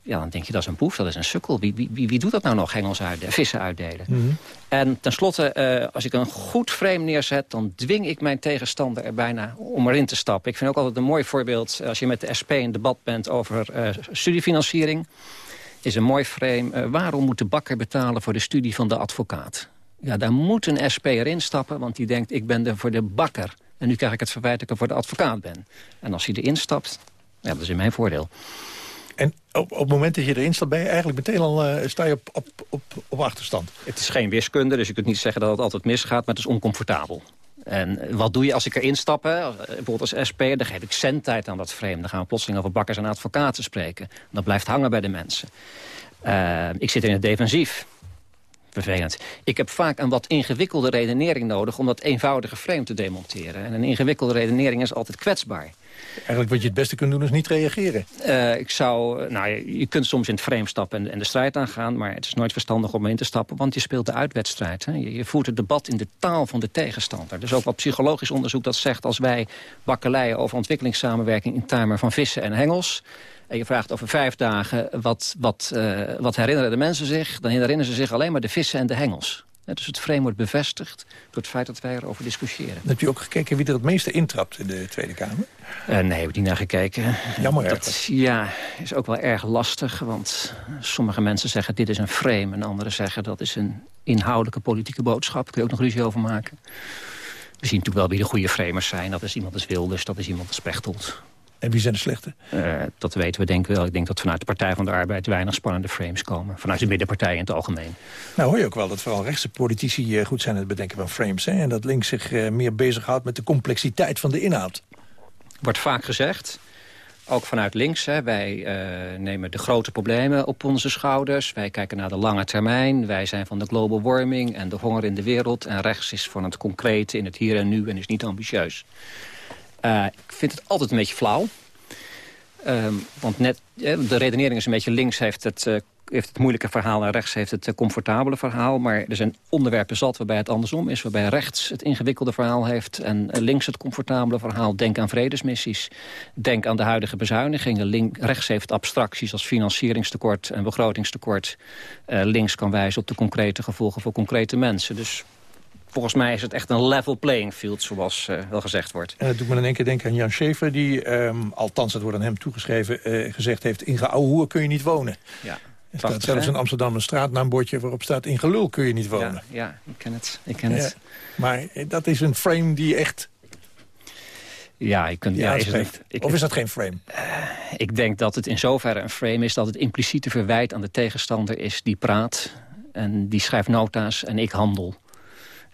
ja, dan denk je dat is een boef, dat is een sukkel. Wie, wie, wie, doet dat nou nog, hengels uitdelen, vissen uitdelen? Mhm. En tenslotte, uh, als ik een goed frame neerzet... dan dwing ik mijn tegenstander er bijna om erin te stappen. Ik vind ook altijd een mooi voorbeeld... als je met de SP in debat bent over uh, studiefinanciering... is een mooi frame. Uh, waarom moet de bakker betalen voor de studie van de advocaat? Ja, daar moet een SP erin stappen, want die denkt... ik ben er voor de bakker. En nu krijg ik het verwijt dat ik er voor de advocaat ben. En als hij erin stapt, ja, dat is in mijn voordeel. En op, op het moment dat je erin staat, ben je eigenlijk meteen al uh, sta je op, op, op, op achterstand. Het is geen wiskunde, dus je kunt niet zeggen dat het altijd misgaat, maar het is oncomfortabel. En wat doe je als ik erin stap, hè? bijvoorbeeld als SP, dan geef ik zendtijd aan dat frame. Dan gaan we plotseling over bakkers en advocaten spreken. Dat blijft hangen bij de mensen. Uh, ik zit in het defensief. Vervelend. Ik heb vaak een wat ingewikkelde redenering nodig... om dat eenvoudige frame te demonteren. En een ingewikkelde redenering is altijd kwetsbaar. Eigenlijk wat je het beste kunt doen is niet reageren. Uh, ik zou, nou, je, je kunt soms in het frame stappen en, en, de strijd aangaan... maar het is nooit verstandig om in te stappen, want je speelt de uitwedstrijd. Hè? Je, je, voert het debat in de taal van de tegenstander. Dus ook wat psychologisch onderzoek dat zegt... als wij bakkeleien over ontwikkelingssamenwerking in termen van vissen en hengels... en je vraagt over vijf dagen wat, wat, uh, wat herinneren de mensen zich... dan herinneren ze zich alleen maar de vissen en de hengels. Dus het frame wordt bevestigd door het feit dat wij erover discussiëren. Heb je ook gekeken wie er het meeste intrapt in de Tweede Kamer? Uh, nee, heb ik niet naar gekeken. Jammer dat, Ja, is ook wel erg lastig. Want sommige mensen zeggen dit is een frame. En anderen zeggen dat is een inhoudelijke politieke boodschap. Daar kun je ook nog ruzie over maken. We zien natuurlijk wel wie de goede framers zijn. Dat is iemand als Wilders, dat is iemand als Pechtold. En wie zijn de slechte? Uh, dat weten we denk ik wel. Ik denk dat vanuit de Partij van de Arbeid weinig spannende frames komen. Vanuit de middenpartijen in het algemeen. Nou hoor je ook wel dat vooral rechtse politici uh, goed zijn in het bedenken van frames. Hè? En dat links zich uh, meer bezighoudt met de complexiteit van de inhoud. Wordt vaak gezegd. Ook vanuit links. Hè. Wij nemen de grote problemen op onze schouders. Wij kijken naar de lange termijn. Wij zijn van de global warming en de honger in de wereld. En rechts is van het concrete in het hier en nu en is niet ambitieus. Uh, ik vind het altijd een beetje flauw. Um, want net, de redenering is een beetje links heeft het, uh, heeft het moeilijke verhaal... en rechts heeft het comfortabele verhaal. Maar er zijn onderwerpen zat waarbij het andersom is. Waarbij rechts het ingewikkelde verhaal heeft... en links het comfortabele verhaal. Denk aan vredesmissies. Denk aan de huidige bezuinigingen. Rechts heeft abstracties als financieringstekort en begrotingstekort. links kan wijzen op de concrete gevolgen voor concrete mensen. Dus volgens mij is het echt een level playing field, zoals uh, wel gezegd wordt. En dat doet me in één keer denken aan Jan Schäfer... die, um, althans het wordt aan hem toegeschreven, uh, gezegd heeft... in geouwehoer kun je niet wonen. Ja. Er staat zelfs in Amsterdam een straatnaambordje waarop staat... in gelul kun je niet wonen. Ja, ja ik ken het. Ik ken ja. het. Maar dat is een frame die echt... Ja, ik kunt, ja, is het, ik, of is dat geen frame? Uh, ik denk dat het in zoverre een frame is... dat het impliciete verwijt aan de tegenstander is die praat... en die schrijft nota's en ik handel.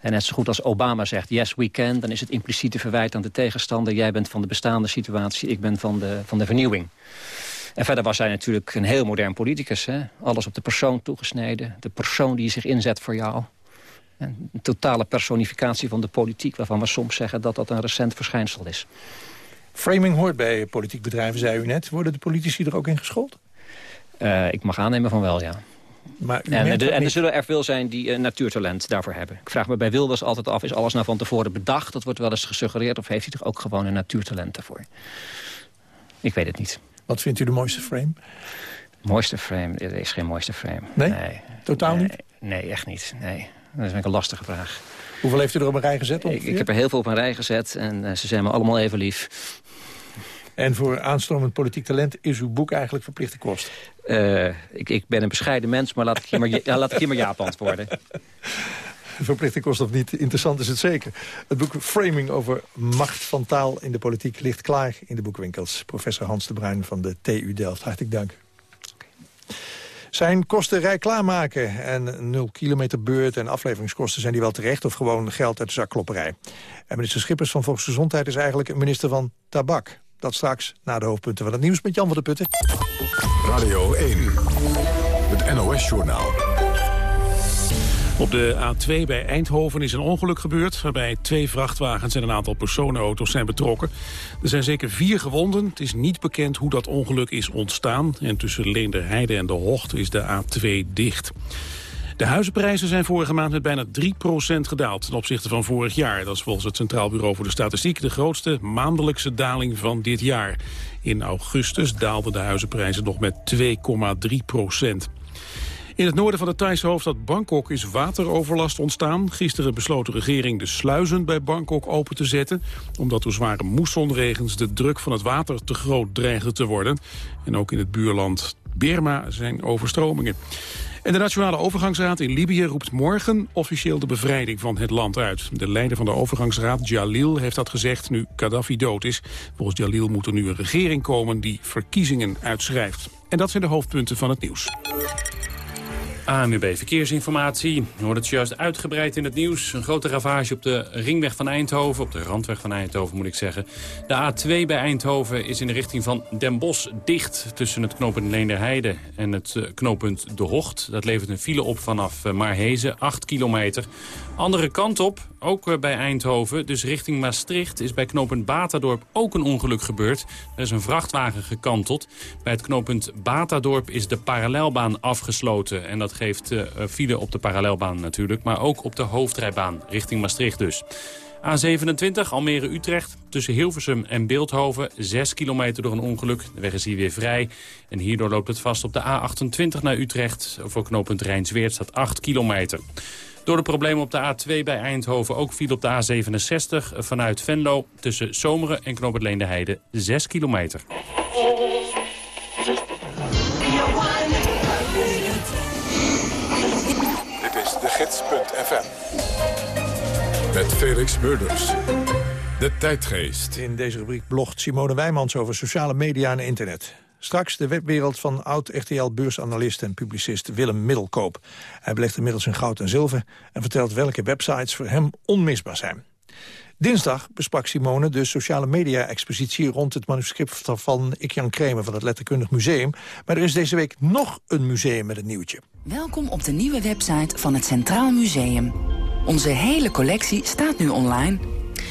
En net zo goed als Obama zegt, yes we can... dan is het impliciete verwijt aan de tegenstander... jij bent van de bestaande situatie, ik ben van de, van de vernieuwing. En verder was hij natuurlijk een heel modern politicus. Hè? Alles op de persoon toegesneden. De persoon die zich inzet voor jou. En een totale personificatie van de politiek... waarvan we soms zeggen dat dat een recent verschijnsel is. Framing hoort bij politiek bedrijven, zei u net. Worden de politici er ook in geschoold? Uh, ik mag aannemen van wel, ja. Maar en, de, en er zullen er veel zijn die uh, natuurtalent daarvoor hebben. Ik vraag me bij Wilders altijd af, is alles nou van tevoren bedacht? Dat wordt wel eens gesuggereerd. Of heeft hij toch ook gewoon een natuurtalent daarvoor? Ik weet het niet. Wat vindt u de mooiste frame? Mooiste frame? Er is geen mooiste frame. Nee? nee. Totaal niet? Nee, echt niet. Nee. Dat is een lastige vraag. Hoeveel heeft u er op een rij gezet? Ik, ik, heb er heel veel op een rij gezet en ze zijn me allemaal even lief. En voor aanstromend politiek talent is uw boek eigenlijk verplichte kost? Uh, ik, ik, ben een bescheiden mens, maar laat ik hier maar, ja, laat ik hier maar antwoorden. [LAUGHS] Verplichte kost of niet, interessant is het zeker. Het boek Framing over macht van taal in de politiek ligt klaar in de boekwinkels. Professor Hans de Bruin van de TU Delft, hartelijk dank. Zijn kosten rij klaarmaken en 0 kilometer beurt en afleveringskosten zijn die wel terecht of gewoon geld uit de zakklopperij. En minister Schippers van Volksgezondheid is eigenlijk een minister van tabak. Dat straks na de hoofdpunten van het nieuws met Jan van der Putten. Radio 1, het NOS-journaal. Op de A2 bij Eindhoven is een ongeluk gebeurd... waarbij twee vrachtwagens en een aantal personenauto's zijn betrokken. Er zijn zeker vier gewonden. Het is niet bekend hoe dat ongeluk is ontstaan. En tussen Leenderheide en de Hocht is de A2 dicht. De huizenprijzen zijn vorige maand met bijna 3% gedaald ten opzichte van vorig jaar. Dat is volgens het Centraal Bureau voor de Statistiek de grootste maandelijkse daling van dit jaar. In augustus daalden de huizenprijzen nog met 2,3 procent. In het noorden van de Thaise hoofdstad Bangkok is wateroverlast ontstaan. Gisteren besloot de regering de sluizen bij Bangkok open te zetten... omdat door zware moessonregens de druk van het water te groot dreigde te worden. En ook in het buurland Birma zijn overstromingen. En de Nationale Overgangsraad in Libië roept morgen officieel de bevrijding van het land uit. De leider van de overgangsraad, Jalil, heeft dat gezegd nu Gaddafi dood is. Volgens Jalil moet er nu een regering komen die verkiezingen uitschrijft. En dat zijn de hoofdpunten van het nieuws. ANUB Verkeersinformatie. Je hoort het juist uitgebreid in het nieuws. Een grote ravage op de ringweg van Eindhoven, op de randweg van Eindhoven moet ik zeggen. De A2 bij Eindhoven is in de richting van Den Bosch dicht... tussen het knooppunt Leenderheide en het eh, knooppunt De Hocht. Dat levert een file op vanaf eh, Maarhezen, 8 kilometer. Andere kant op, ook eh, bij Eindhoven, dus richting Maastricht... is bij knooppunt Batadorp ook een ongeluk gebeurd. Er is een vrachtwagen gekanteld. Bij het knooppunt Batadorp is de parallelbaan afgesloten. En dat geeft uh, file op de parallelbaan natuurlijk... maar ook op de hoofdrijbaan, richting Maastricht dus. A27 Almere-Utrecht tussen Hilversum en Beeldhoven. 6 kilometer door een ongeluk. De weg is hier weer vrij. En hierdoor loopt het vast op de A28 naar Utrecht. Voor knooppunt Rijnsweert staat 8 kilometer. Door de problemen op de A2 bij Eindhoven ook viel op de A67 vanuit Venlo... tussen Zomeren en Knoop Leende Heide 6 kilometer. Dit is de gids.fm. Met Felix Murders. De tijdgeest. In deze rubriek blogt Simone Wijmans over sociale media en internet. Straks de webwereld van oud-RTL-beursanalist en publicist Willem Middelkoop. Hij belegt inmiddels in goud en zilver en vertelt welke websites voor hem onmisbaar zijn. Dinsdag besprak Simone de sociale media-expositie rond het manuscript van Ikjan Kremer van het Letterkundig Museum. Maar er is deze week nog een museum met een nieuwtje. Welkom op de nieuwe website van het Centraal Museum. Onze hele collectie staat nu online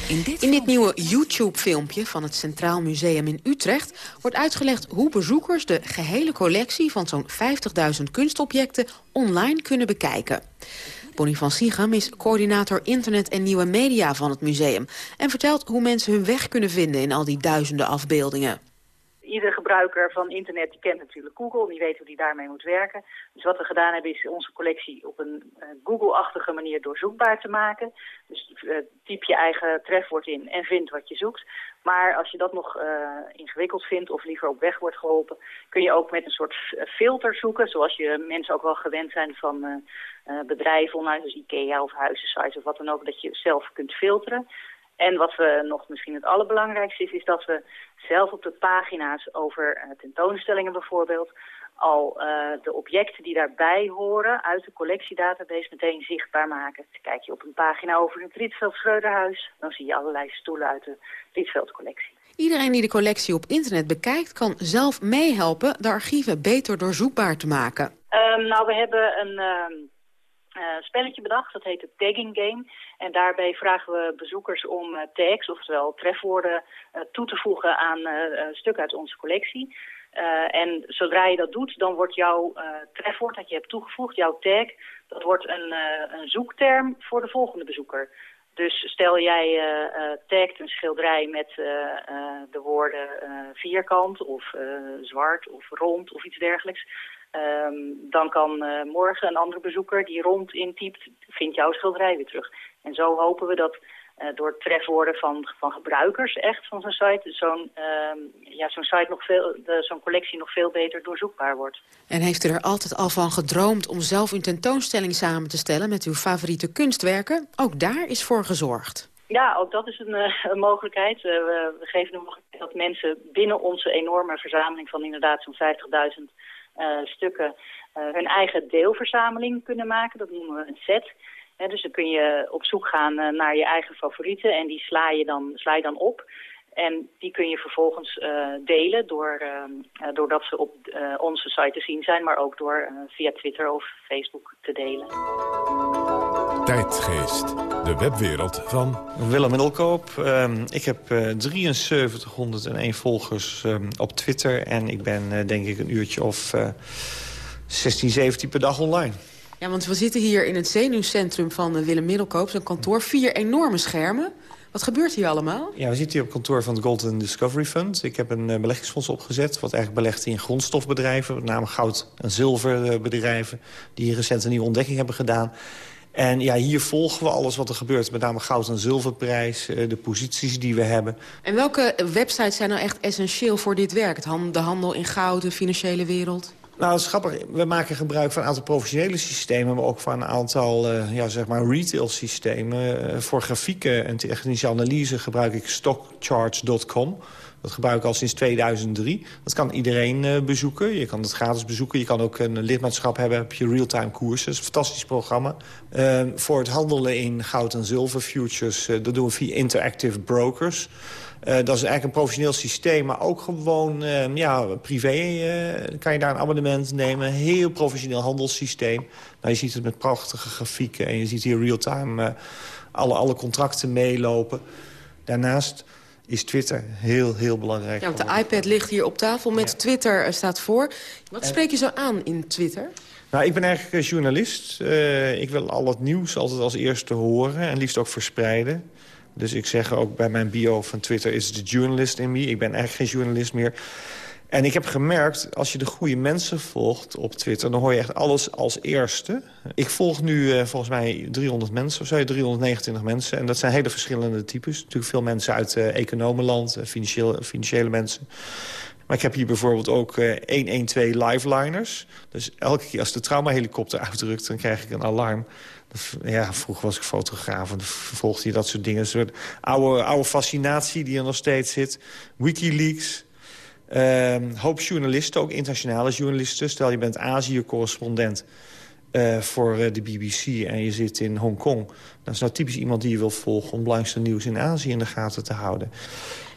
in dit, in dit nieuwe YouTube-filmpje van het Centraal Museum in Utrecht... wordt uitgelegd hoe bezoekers de gehele collectie van zo'n 50.000 kunstobjecten online kunnen bekijken. Bonnie van Siegem is coördinator internet en nieuwe media van het museum... en vertelt hoe mensen hun weg kunnen vinden in al die duizenden afbeeldingen iedere gebruiker van internet die kent natuurlijk Google. Die weet hoe die daarmee moet werken. Dus wat we gedaan hebben is onze collectie op een uh, Google-achtige manier doorzoekbaar te maken. Dus uh, typ je eigen trefwoord in en vind wat je zoekt. Maar als je dat nog uh, ingewikkeld vindt of liever op weg wordt geholpen... kun je ook met een soort filter zoeken. Zoals je mensen ook wel gewend zijn van bedrijven online. Dus IKEA of huizensites of wat dan ook. Dat je zelf kunt filteren. En wat we nog misschien het allerbelangrijkste is, is dat we zelf op de pagina's over uh, tentoonstellingen bijvoorbeeld al uh, de objecten die daarbij horen uit de collectiedatabase meteen zichtbaar maken. Kijk je op een pagina over het Rietveld Schreuderhuis, dan zie je allerlei stoelen uit de Rietveld collectie. Iedereen die de collectie op internet bekijkt kan zelf meehelpen de archieven beter doorzoekbaar te maken. Um, nou, we hebben een... Uh, uh, spelletje bedacht. Dat heet het Tagging Game. En daarbij vragen we bezoekers om uh, tags, oftewel trefwoorden, uh, toe te voegen aan een stuk uit onze collectie. en zodra je dat doet, dan wordt jouw trefwoord dat je hebt toegevoegd, jouw tag, dat wordt een, een zoekterm voor de volgende bezoeker. Dus stel jij tagt een schilderij met de woorden vierkant of zwart of rond of iets dergelijks. Um, dan kan morgen een andere bezoeker die rond intypt, vindt jouw schilderij weer terug. En zo hopen we dat uh, door trefwoorden van, van gebruikers echt van zo'n site, zo'n uh, ja, zo'n site nog veel, zo'n collectie nog veel beter doorzoekbaar wordt. En heeft u er altijd al van gedroomd om zelf uw tentoonstelling samen te stellen met uw favoriete kunstwerken? Ook daar is voor gezorgd. Ja, ook dat is een, een mogelijkheid. Uh, we, we, geven de mogelijkheid dat mensen binnen onze enorme verzameling van inderdaad zo'n 50.000 stukken hun eigen deelverzameling kunnen maken. Dat noemen we een set dus dan kun je op zoek gaan eh, naar je eigen favorieten en die sla je dan, sla je dan op. En die kun je vervolgens delen door, uh, doordat ze op onze site te zien zijn, maar ook door via Twitter of Facebook te delen. Tijdgeest, de webwereld van... Willem Middelkoop. Ehm, ik heb 7301 volgers um, op Twitter en ik ben denk ik een uurtje of 16, 17 per dag online. Ja, want we zitten hier in het zenuwcentrum van Willem Middelkoop. Zo'n kantoor, vier enorme schermen. Wat gebeurt hier allemaal? Ja, we zitten hier op kantoor van het Golden Discovery Fund. Ik heb een uh, beleggingsfonds opgezet... wat eigenlijk belegt in grondstofbedrijven... met name goud- en zilverbedrijven... die recent een nieuwe ontdekking hebben gedaan. En ja, hier volgen we alles wat er gebeurt. Met name goud- en zilverprijs, uh, de posities die we hebben. En welke websites zijn nou echt essentieel voor dit werk? De handel in goud, de financiële wereld? Nou, dat is grappig. We maken gebruik van een aantal professionele systemen... maar ook van een aantal uh, ja, zeg maar retail systemen. Uh, voor grafieken en technische analyse gebruik ik stockcharts.com. Dat gebruik ik al sinds 2003. Dat kan iedereen uh, bezoeken. Je kan het gratis bezoeken. Je kan ook een lidmaatschap hebben. Heb je real-time koersen. Dat is een fantastisch programma. voor het handelen in goud- en zilver futures... dat doen we via Interactive Brokers... Uh, dat is eigenlijk een professioneel systeem, maar ook gewoon uh, ja, privé kan je daar een abonnement nemen. Heel professioneel handelssysteem. Nou, je ziet het met prachtige grafieken en je ziet hier real-time alle, alle contracten meelopen. Daarnaast is Twitter heel, heel belangrijk. Ja, want de iPad ligt hier op tafel met ja. Twitter staat voor. Wat spreek je zo aan in Twitter? Nou, ik ben eigenlijk journalist. ik wil al het nieuws altijd als eerste horen en liefst ook verspreiden. Dus ik zeg ook bij mijn bio van Twitter... is de journalist in me. Ik ben eigenlijk geen journalist meer. En ik heb gemerkt, als je de goede mensen volgt op Twitter... dan hoor je echt alles als eerste. Ik volg nu uh, volgens mij 300 mensen of zo, 329 mensen. En dat zijn hele verschillende types. Natuurlijk veel mensen uit uh, economenland, uh, financiële, financiële mensen. Maar ik heb hier bijvoorbeeld ook uh, 112 liveliners. Dus elke keer als de traumahelikopter uitdrukt... dan krijg ik een alarm. Ja, vroeger was ik fotograaf en vervolgde je dat soort dingen. Een soort oude, oude fascinatie die er nog steeds zit. Wikileaks. Uh, hoop journalisten, ook internationale journalisten. Stel je bent Azië-correspondent uh, voor uh, de BBC en je zit in Hongkong. Dat is nou typisch iemand die je wil volgen... om belangrijkste nieuws in Azië in de gaten te houden.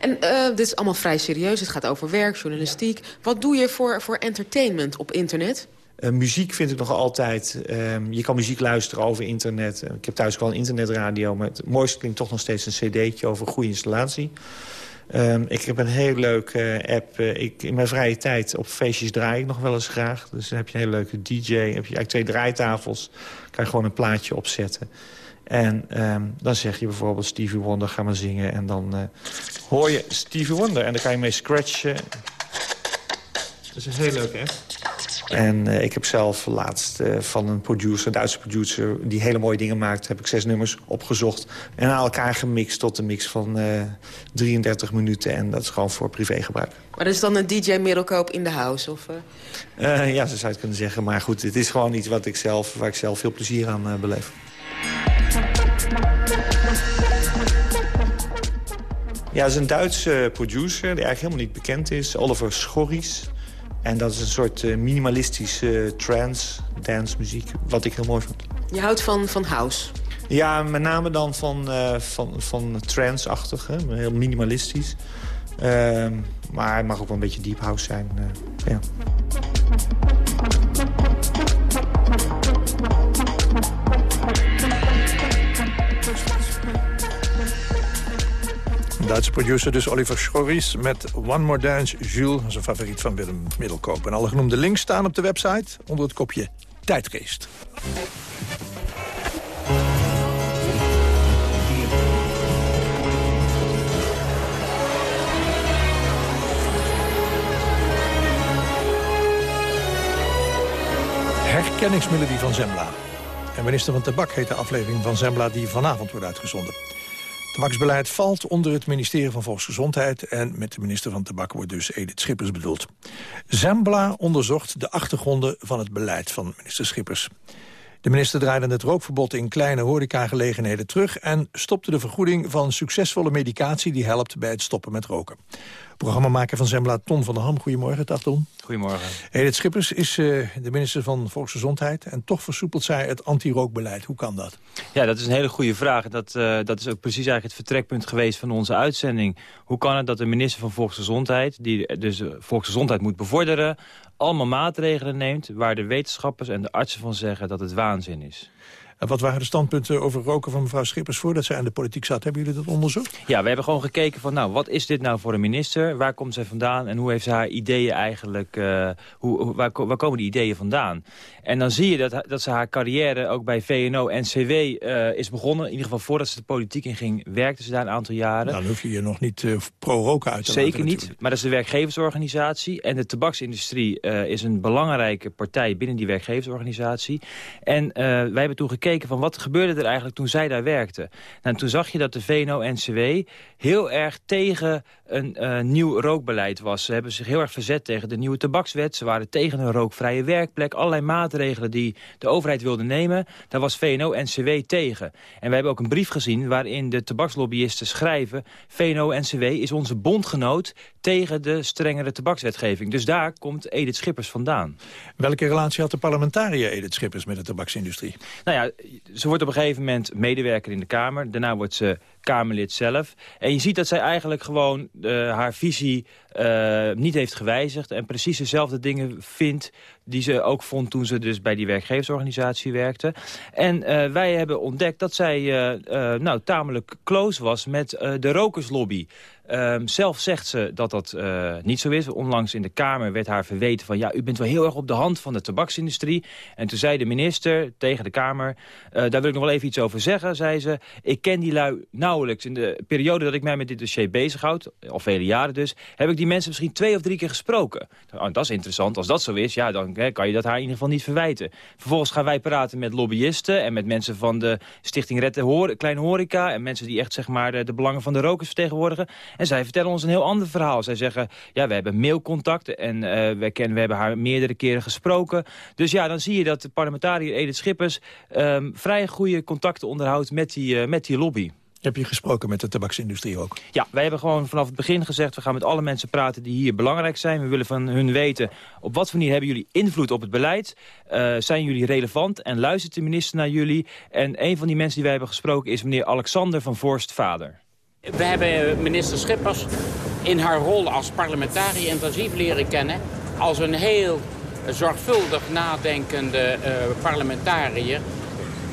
En uh, dit is allemaal vrij serieus. Het gaat over werk, journalistiek. Wat doe je voor, voor entertainment op internet? Uh, muziek vind ik nog altijd... Uh, je kan muziek luisteren over internet. ik heb thuis wel een internetradio... maar het mooiste klinkt toch nog steeds een cd'tje over een goede installatie. Um, ik heb een heel leuke app. Uh, ik, in mijn vrije tijd op feestjes draai ik nog wel eens graag. Dus dan heb je een hele leuke DJ. Heb je eigenlijk twee draaitafels. kan je gewoon een plaatje opzetten. En um, dan zeg je bijvoorbeeld Stevie Wonder, ga maar zingen. En dan uh, hoor je Stevie Wonder. En dan kan je mee scratchen. Dat is een heel leuk app. En uh, ik heb zelf laatst uh, van een producer, een Duitse producer... die hele mooie dingen maakt, heb ik zes nummers opgezocht... en aan elkaar gemixt tot een mix van uh, 33 minuten. En dat is gewoon voor privégebruik. Maar dat is dan een DJ middelkoop in de house? Of, ja, zo zou je het kunnen zeggen. Maar goed, het is gewoon iets wat ik zelf, waar ik zelf veel plezier aan beleef. Ja, dat is een Duitse producer die eigenlijk helemaal niet bekend is. Oliver Schorries. En dat is een soort uh, minimalistische trance, dance muziek, wat ik heel mooi vind. Je houdt van, van house? Ja, met name dan van, uh, van, van trance-achtig, heel minimalistisch. Uh, maar het mag ook wel een beetje deep house zijn. Ja. Duitse producer dus Oliver Schorries met One More Dance Jules. zijn favoriet van Willem Middelkoop. En alle genoemde links staan op de website onder het kopje Tijdgeest. Herkenningsmelodie van Zembla. En minister van Tabak heet de aflevering van Zembla die vanavond wordt uitgezonden. Tabaksbeleid valt onder het ministerie van Volksgezondheid... en met de minister van Tabak wordt dus Edith Schippers bedoeld. Zembla onderzocht de achtergronden van het beleid van minister Schippers. De minister draaide het rookverbod in kleine horecagelegenheden terug... en stopte de vergoeding van succesvolle medicatie... die helpt bij het stoppen met roken. Programmamaker van Zembla, Ton van der Ham. Goedemorgen, dag Ton. Goedemorgen. Edith Schippers is uh, de minister van Volksgezondheid... en toch versoepelt zij het anti-rookbeleid. Hoe kan dat? Ja, dat is een hele goede vraag. Dat, uh, dat is ook precies eigenlijk het vertrekpunt geweest van onze uitzending. Hoe kan het dat de minister van Volksgezondheid... die dus uh, volksgezondheid moet bevorderen... allemaal maatregelen neemt waar de wetenschappers en de artsen van zeggen dat het waanzin is? En wat waren de standpunten over roken van mevrouw Schippers voordat zij aan de politiek zat? Hebben jullie dat onderzocht? Ja, we hebben gewoon gekeken van, nou, wat is dit nou voor een minister? Waar komt zij vandaan? En hoe heeft ze haar ideeën eigenlijk, uh, hoe, waar, waar, komen die ideeën vandaan? En dan zie je dat, dat ze haar carrière ook bij VNO-NCW uh, is begonnen. In ieder geval voordat ze de politiek in ging, werkte ze daar een aantal jaren. Nou, dan hoef je je nog niet uh, pro-roken uit te Zeker laten, niet, natuurlijk. maar dat is de werkgeversorganisatie. En de tabaksindustrie is een belangrijke partij binnen die werkgeversorganisatie. En wij hebben toen gekeken van wat gebeurde er eigenlijk toen zij daar werkte. Nou, toen zag je dat de VNO-NCW heel erg tegen een nieuw rookbeleid was. Ze hebben zich heel erg verzet tegen de nieuwe tabakswet. Ze waren tegen een rookvrije werkplek. Allerlei maatregelen die de overheid wilde nemen. Daar was VNO-NCW tegen. En we hebben ook een brief gezien waarin de tabakslobbyisten schrijven... VNO-NCW is onze bondgenoot tegen de strengere tabakswetgeving. Dus daar komt Edith Schippers vandaan. Welke relatie had de parlementariër Edith Schippers met de tabaksindustrie? Nou ja, ze wordt op een gegeven moment medewerker in de Kamer. Daarna wordt ze Kamerlid zelf. En je ziet dat zij eigenlijk gewoon uh, haar visie uh, niet heeft gewijzigd... en precies dezelfde dingen vindt die ze ook vond toen ze dus bij die werkgeversorganisatie werkte. En uh, wij hebben ontdekt dat zij nou, tamelijk close was met de rokerslobby. Um, zelf zegt ze dat dat uh, niet zo is. Onlangs in de Kamer werd haar verweten van... ja, u bent wel heel erg op de hand van de tabaksindustrie. En toen zei de minister tegen de Kamer... Uh, daar wil ik nog wel even iets over zeggen, zei ze. Ik ken die lui nauwelijks. In de periode dat ik mij met dit dossier bezighoud, al vele jaren dus... heb ik die mensen misschien twee of drie keer gesproken. Oh, dat is interessant. Als dat zo is, ja, dan kan je dat haar in ieder geval niet verwijten. Vervolgens gaan wij praten met lobbyisten... en met mensen van de Stichting Red de Hoor Kleine Horeca... en mensen die echt zeg maar, de, de belangen van de rokers vertegenwoordigen... En zij vertellen ons een heel ander verhaal. Zij zeggen, ja, we hebben mailcontact en uh, we, kennen, we hebben haar meerdere keren gesproken. Dus ja, dan zie je dat de parlementariër Edith Schippers... Um, vrij goede contacten onderhoudt met die, uh, met die lobby. Heb je gesproken met de tabaksindustrie ook? Ja, wij hebben gewoon vanaf het begin gezegd... we gaan met alle mensen praten die hier belangrijk zijn. We willen van hun weten op wat manier hebben jullie invloed op het beleid. Uh, zijn jullie relevant en luistert de minister naar jullie? En een van die mensen die wij hebben gesproken is meneer Alexander van Voorst-Vader. We hebben minister Schippers in haar rol als parlementariër intensief leren kennen... als een heel zorgvuldig nadenkende uh, parlementariër.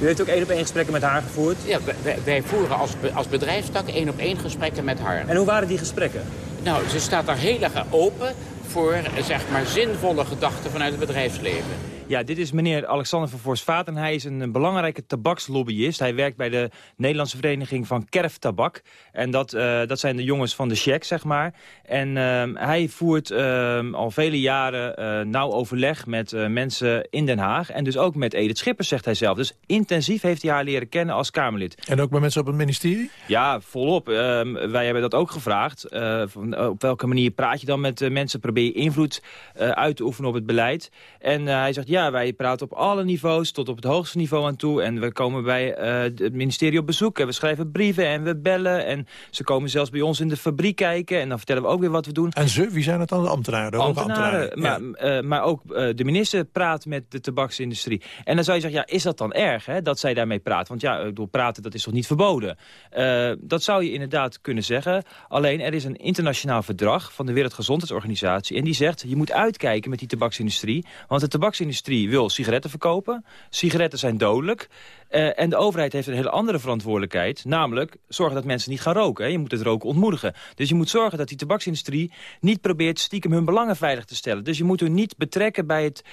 U heeft ook één op één gesprekken met haar gevoerd? Ja, wij, wij voeren als, als bedrijfstak één op één gesprekken met haar. En hoe waren die gesprekken? Nou, ze staat daar heel erg open voor zeg maar, zinvolle gedachten vanuit het bedrijfsleven. Ja, dit is meneer Alexander van Voorsvaat en hij is een belangrijke tabakslobbyist. Hij werkt bij de Nederlandse Vereniging van Kerftabak. En dat, uh, dat zijn de jongens van de check, zeg maar. En uh, hij voert uh, al vele jaren nauw overleg met mensen in Den Haag. En dus ook met Edith Schippers, zegt hij zelf. Dus intensief heeft hij haar leren kennen als Kamerlid. En ook bij mensen op het ministerie? Ja, volop. Ehm, wij hebben dat ook gevraagd. Van, op welke manier praat je dan met mensen? Probeer je invloed uit te oefenen op het beleid? En hij zegt, ja, wij praten op alle niveaus, tot op het hoogste niveau aan toe. En we komen bij uh, het ministerie op bezoek en we schrijven brieven en we bellen. En ze komen zelfs bij ons in de fabriek kijken en dan vertellen we ook weer wat we doen. En ze, wie zijn het dan? De ambtenaren? De ambtenaren, ambtenaren. Maar, ja. uh, maar ook uh, de minister praat met de tabaksindustrie. En dan zou je zeggen, ja, is dat dan erg hè, dat zij daarmee praat? Want ja, door praten, dat is toch niet verboden? dat zou je inderdaad kunnen zeggen. Alleen, er is een internationaal verdrag van de Wereldgezondheidsorganisatie. En die zegt, je moet uitkijken met die tabaksindustrie. Want de tabaksindustrie wil sigaretten verkopen. Sigaretten zijn dodelijk. Uh, en de overheid heeft een hele andere verantwoordelijkheid. Namelijk zorgen dat mensen niet gaan roken. Hè. Je moet het roken ontmoedigen. Dus je moet zorgen dat die tabaksindustrie niet probeert stiekem hun belangen veilig te stellen. Dus je moet hun niet betrekken bij het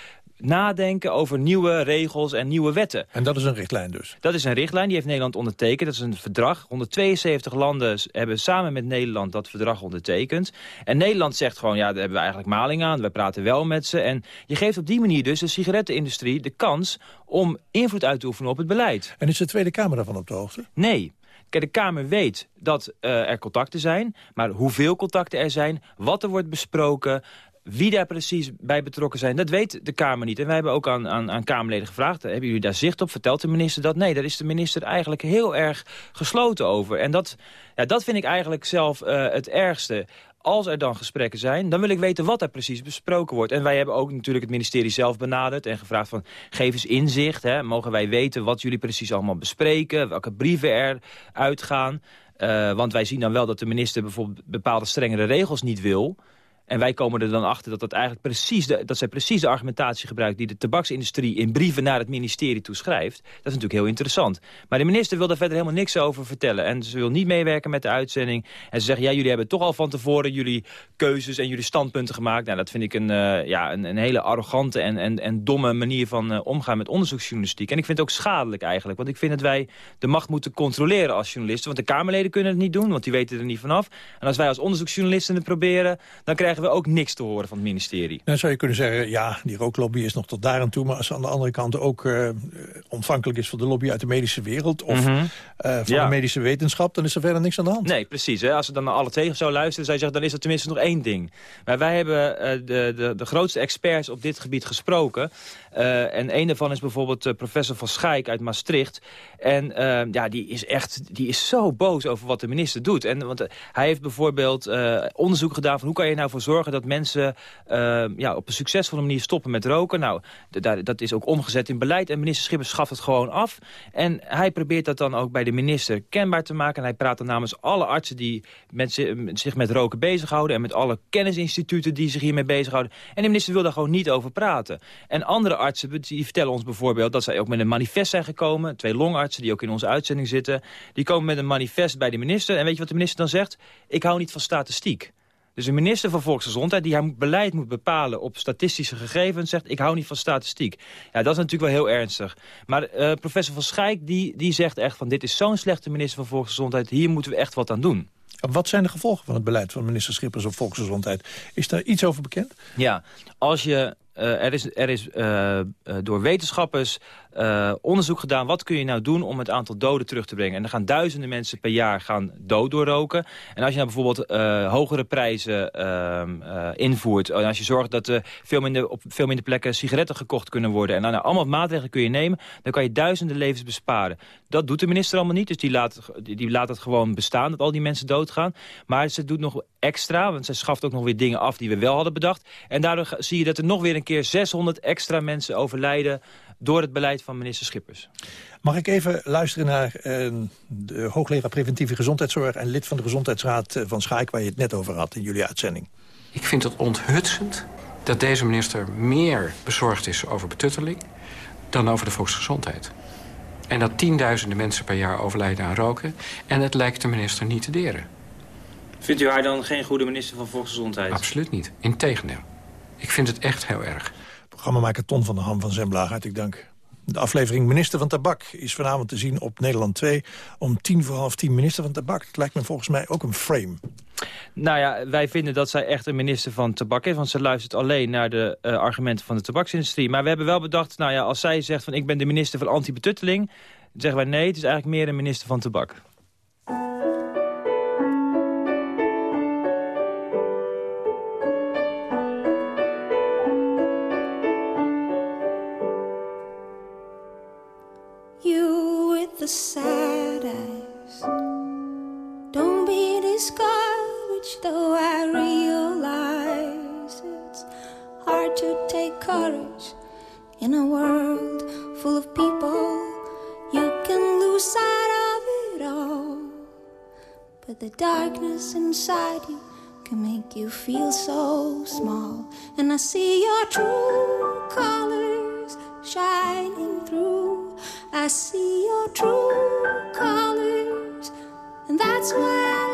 nadenken over nieuwe regels en nieuwe wetten. En dat is een richtlijn dus? Dat is een richtlijn, die heeft Nederland ondertekend. Dat is een verdrag. 172 landen hebben samen met Nederland dat verdrag ondertekend. En Nederland zegt gewoon, ja, daar hebben we eigenlijk maling aan. We praten wel met ze. En je geeft op die manier dus de sigarettenindustrie de kans om invloed uit te oefenen op het beleid. En is de Tweede Kamer daarvan op de hoogte? Nee. Kijk, de Kamer weet dat uh, er contacten zijn, maar hoeveel contacten er zijn, wat er wordt besproken, wie daar precies bij betrokken zijn, dat weet de Kamer niet. En wij hebben ook aan, aan, aan Kamerleden gevraagd, hebben jullie daar zicht op? Vertelt de minister dat? Nee, daar is de minister eigenlijk heel erg gesloten over. En dat, ja, dat vind ik eigenlijk zelf uh, het ergste als er dan gesprekken zijn, dan wil ik weten wat er precies besproken wordt. En wij hebben ook natuurlijk het ministerie zelf benaderd en gevraagd van... geef eens inzicht, hè, mogen wij weten wat jullie precies allemaal bespreken... welke brieven er uitgaan. Uh, want wij zien dan wel dat de minister bijvoorbeeld bepaalde strengere regels niet wil... En wij komen er dan achter dat, dat, eigenlijk precies dat zij precies de argumentatie gebruikt... die de tabaksindustrie in brieven naar het ministerie toeschrijft. Dat is natuurlijk heel interessant. Maar de minister wil daar verder helemaal niks over vertellen. En ze wil niet meewerken met de uitzending. En ze zeggen, ja, jullie hebben toch al van tevoren jullie keuzes en jullie standpunten gemaakt. Nou, dat vind ik een, uh, ja, een, een, hele arrogante en, en, en domme manier van uh, omgaan met onderzoeksjournalistiek. En ik vind het ook schadelijk eigenlijk. Want ik vind dat wij de macht moeten controleren als journalisten. Want de Kamerleden kunnen het niet doen, want die weten er niet vanaf. En als wij als onderzoeksjournalisten het proberen, dan krijgen we ook niks te horen van het ministerie. Dan zou je kunnen zeggen, ja, die rooklobby is nog tot daar aan toe... maar als aan de andere kant ook uh, ontvankelijk is voor de lobby uit de medische wereld... of mm -hmm. uh, van ja. de medische wetenschap, dan is er verder niks aan de hand. Nee, precies. Hè. Als ze dan naar alle tegen zou luisteren, zou je zeggen... dan is er tenminste nog één ding. Maar wij hebben uh, de, de, de grootste experts op dit gebied gesproken... en een daarvan is bijvoorbeeld professor van Schaik uit Maastricht. En ja, die is echt die is zo boos over wat de minister doet. En, want hij heeft bijvoorbeeld onderzoek gedaan van hoe kan je nou voor zorgen dat mensen uh, ja, op een succesvolle manier stoppen met roken. Nou, dat is ook omgezet in beleid en minister Schippers schaft het gewoon af. En hij probeert dat dan ook bij de minister kenbaar te maken. En hij praat dan namens alle artsen die met zich met roken bezighouden... en met alle kennisinstituten die zich hiermee bezighouden. En de minister wil daar gewoon niet over praten. En andere artsen die vertellen ons bijvoorbeeld dat zij ook met een manifest zijn gekomen. Twee longartsen die ook in onze uitzending zitten. Die komen met een manifest bij de minister. En weet je wat de minister dan zegt? Ik hou niet van statistiek. Dus een minister van Volksgezondheid die haar beleid moet bepalen op statistische gegevens... zegt, ik hou niet van statistiek. Ja, dat is natuurlijk wel heel ernstig. Maar uh, professor Van Schijk die, die zegt echt van... dit is zo'n slechte minister van Volksgezondheid, hier moeten we echt wat aan doen. Wat zijn de gevolgen van het beleid van minister Schippers op volksgezondheid? Is daar iets over bekend? Ja, als je uh, er is, er is uh, door wetenschappers uh, onderzoek gedaan... wat kun je nou doen om het aantal doden terug te brengen. En er gaan duizenden mensen per jaar gaan dood door roken. En als je nou bijvoorbeeld hogere prijzen ehm, invoert... en als je zorgt dat er veel minder, op veel minder plekken sigaretten gekocht kunnen worden... en dan nou, allemaal maatregelen kun je nemen... dan kan je duizenden levens besparen. Dat doet de minister allemaal niet, dus die laat, die laat het gewoon bestaan... dat al die mensen doodgaan. Maar ze doet nog extra, want ze schaft ook nog weer dingen af... die we wel hadden bedacht. En daardoor zie je dat er nog weer een keer 600 extra mensen overlijden door het beleid van minister Schippers. Mag ik even luisteren naar uh, de hoogleraar preventieve gezondheidszorg... en lid van de Gezondheidsraad eh, van Schaik, waar je het net over had in jullie uitzending. Ik vind het onthutsend dat deze minister meer bezorgd is over betutteling... dan over de volksgezondheid. En dat tienduizenden mensen per jaar overlijden aan roken... en het lijkt de minister niet te deren. Vindt u haar dan geen goede minister van Volksgezondheid? Absoluut niet. Integendeel. Ik vind het echt heel erg. Programmamaker Ton van der Ham van Zembla, hartelijk dank. De aflevering Minister van Tabak is vanavond te zien op Nederland 2... om tien voor half tien Minister van Tabak. Het lijkt me volgens mij ook een frame. Nou ja, wij vinden dat zij echt een minister van tabak is... want ze luistert alleen naar de uh, argumenten van de tabaksindustrie. Maar we hebben wel bedacht, nou ja, als zij zegt van... ik ben de minister van anti-betutteling... zeggen wij nee, het is eigenlijk meer een minister van tabak. The sad eyes. Don't be discouraged, though I realize it's hard to take courage in a world full of people. You can lose sight of it all, but the darkness inside you can make you feel so small. And I see your true colors shining through. I see your true colors, and that's why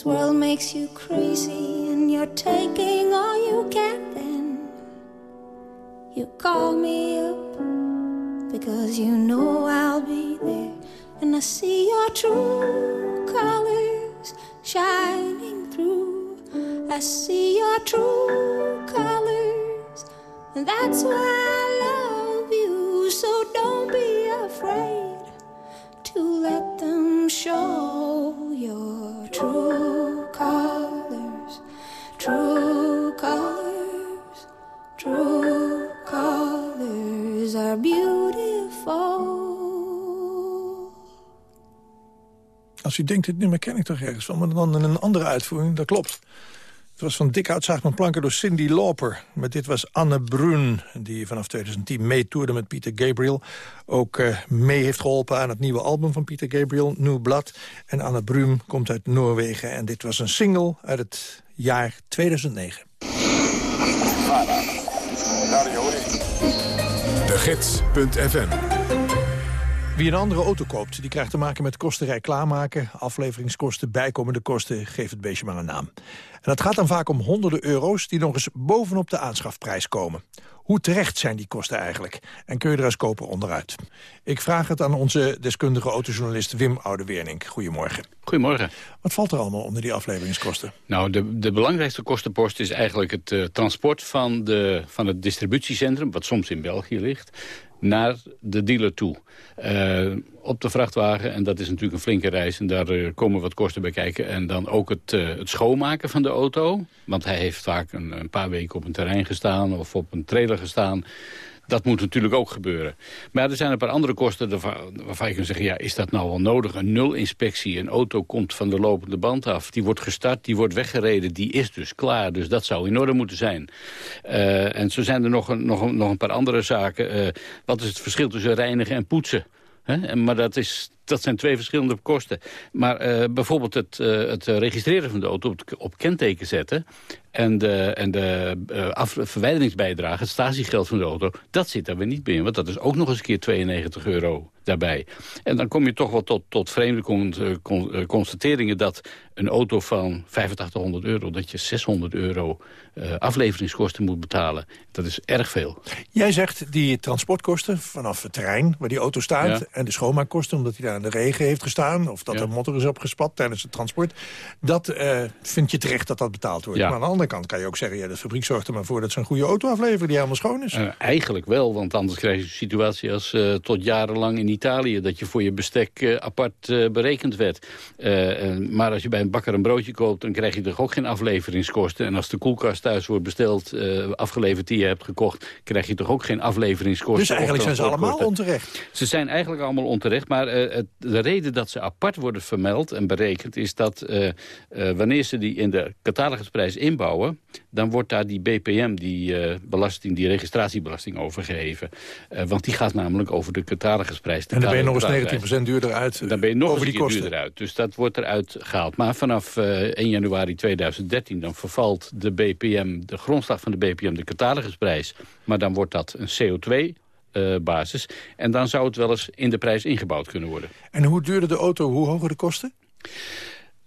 this world makes you crazy and you're taking all you can then you call me up because you know I'll be there. And I see your true colors shining through. I see your true colors, and that's why Als u denkt, dit nummer ken ik toch ergens van, maar dan in een andere uitvoering, dat klopt. Het was van dik men planken door Cindy Lauper. Maar dit was Anne Brun, die vanaf 2010 meetoerde met Peter Gabriel. Ook uh, mee heeft geholpen aan het nieuwe album van Peter Gabriel, New Blood. En Anne Brun komt uit Noorwegen. En dit was een single uit het jaar 2009. De wie een andere auto koopt, die krijgt te maken met kostenrijk klaarmaken... afleveringskosten, bijkomende kosten, geef het beestje maar een naam. En dat gaat dan vaak om honderden euro's die nog eens bovenop de aanschafprijs komen. Hoe terecht zijn die kosten eigenlijk? En kun je er als koper onderuit? Ik vraag het aan onze deskundige autojournalist Wim Oudewernink. Goedemorgen. Goedemorgen. Wat valt er allemaal onder die afleveringskosten? Nou, de, de belangrijkste kostenpost is eigenlijk het uh, transport van, de, van het distributiecentrum... wat soms in België ligt naar de dealer toe. Uh, op de vrachtwagen, en dat is natuurlijk een flinke reis... en daar uh, komen wat kosten bij kijken. En dan ook het, uh, het schoonmaken van de auto. Want hij heeft vaak een, een, paar weken op een terrein gestaan... of op een trailer gestaan. Dat moet natuurlijk ook gebeuren. Maar er zijn een paar andere kosten waarvan je kunt zeggen... ja, is dat nou wel nodig? Een nulinspectie, een auto komt van de lopende band af. Die wordt gestart, die wordt weggereden, die is dus klaar. Dus dat zou in orde moeten zijn. Uh, en zo zijn er nog een, nog nog een paar andere zaken. Uh, wat is het verschil tussen reinigen en poetsen? Maar dat, is, dat zijn twee verschillende kosten. Maar uh, bijvoorbeeld het, het registreren van de auto op, op kenteken zetten... en de, en de af, verwijderingsbijdrage, het statiegeld van de auto... dat zit daar weer niet bij in, want dat is ook nog eens een keer 92 euro daarbij. En dan kom je toch wel tot, tot vreemde con, con, constateringen... dat een auto van 8500 euro, dat je 600 euro uh, afleveringskosten moet betalen. Dat is erg veel. Jij zegt die transportkosten vanaf het terrein waar die auto staat... Ja. en de schoonmaakkosten omdat hij daar in de regen heeft gestaan... of dat ja. er motor is opgespat tijdens het transport... dat uh, vind je terecht dat dat betaald wordt. Ja. Maar andere kant kan je ook zeggen... Ja, de fabriek zorgt er maar voor dat ze een goede auto afleveren die helemaal schoon is. Uh, eigenlijk wel, want anders krijg je een situatie als tot jarenlang in Italië... dat je voor je bestek apart berekend werd. maar als je bij een bakker een broodje koopt... dan krijg je toch ook geen afleveringskosten. En als de koelkast thuis wordt besteld, afgeleverd die je hebt gekocht... krijg je toch ook geen afleveringskosten. Dus eigenlijk zijn ze allemaal onterecht? Ze zijn eigenlijk allemaal onterecht, maar het, de reden dat ze apart worden vermeld en berekend... is dat wanneer ze die in de catalogusprijs inbouwen... dan wordt daar die BPM, die belasting, die registratiebelasting overgeheven. want die gaat namelijk over de catalogusprijs. En dan ben je nog eens 19% duurder uit Dan ben je nog keer duurder uit. Dus dat wordt eruit gehaald. Maar vanaf 1 januari 2013 dan vervalt de BPM, de grondslag van de BPM, de catalogusprijs. Maar dan wordt dat een CO2-basis. Uh, en dan zou het wel eens in de prijs ingebouwd kunnen worden. En hoe duurder de auto, hoe hoger de kosten?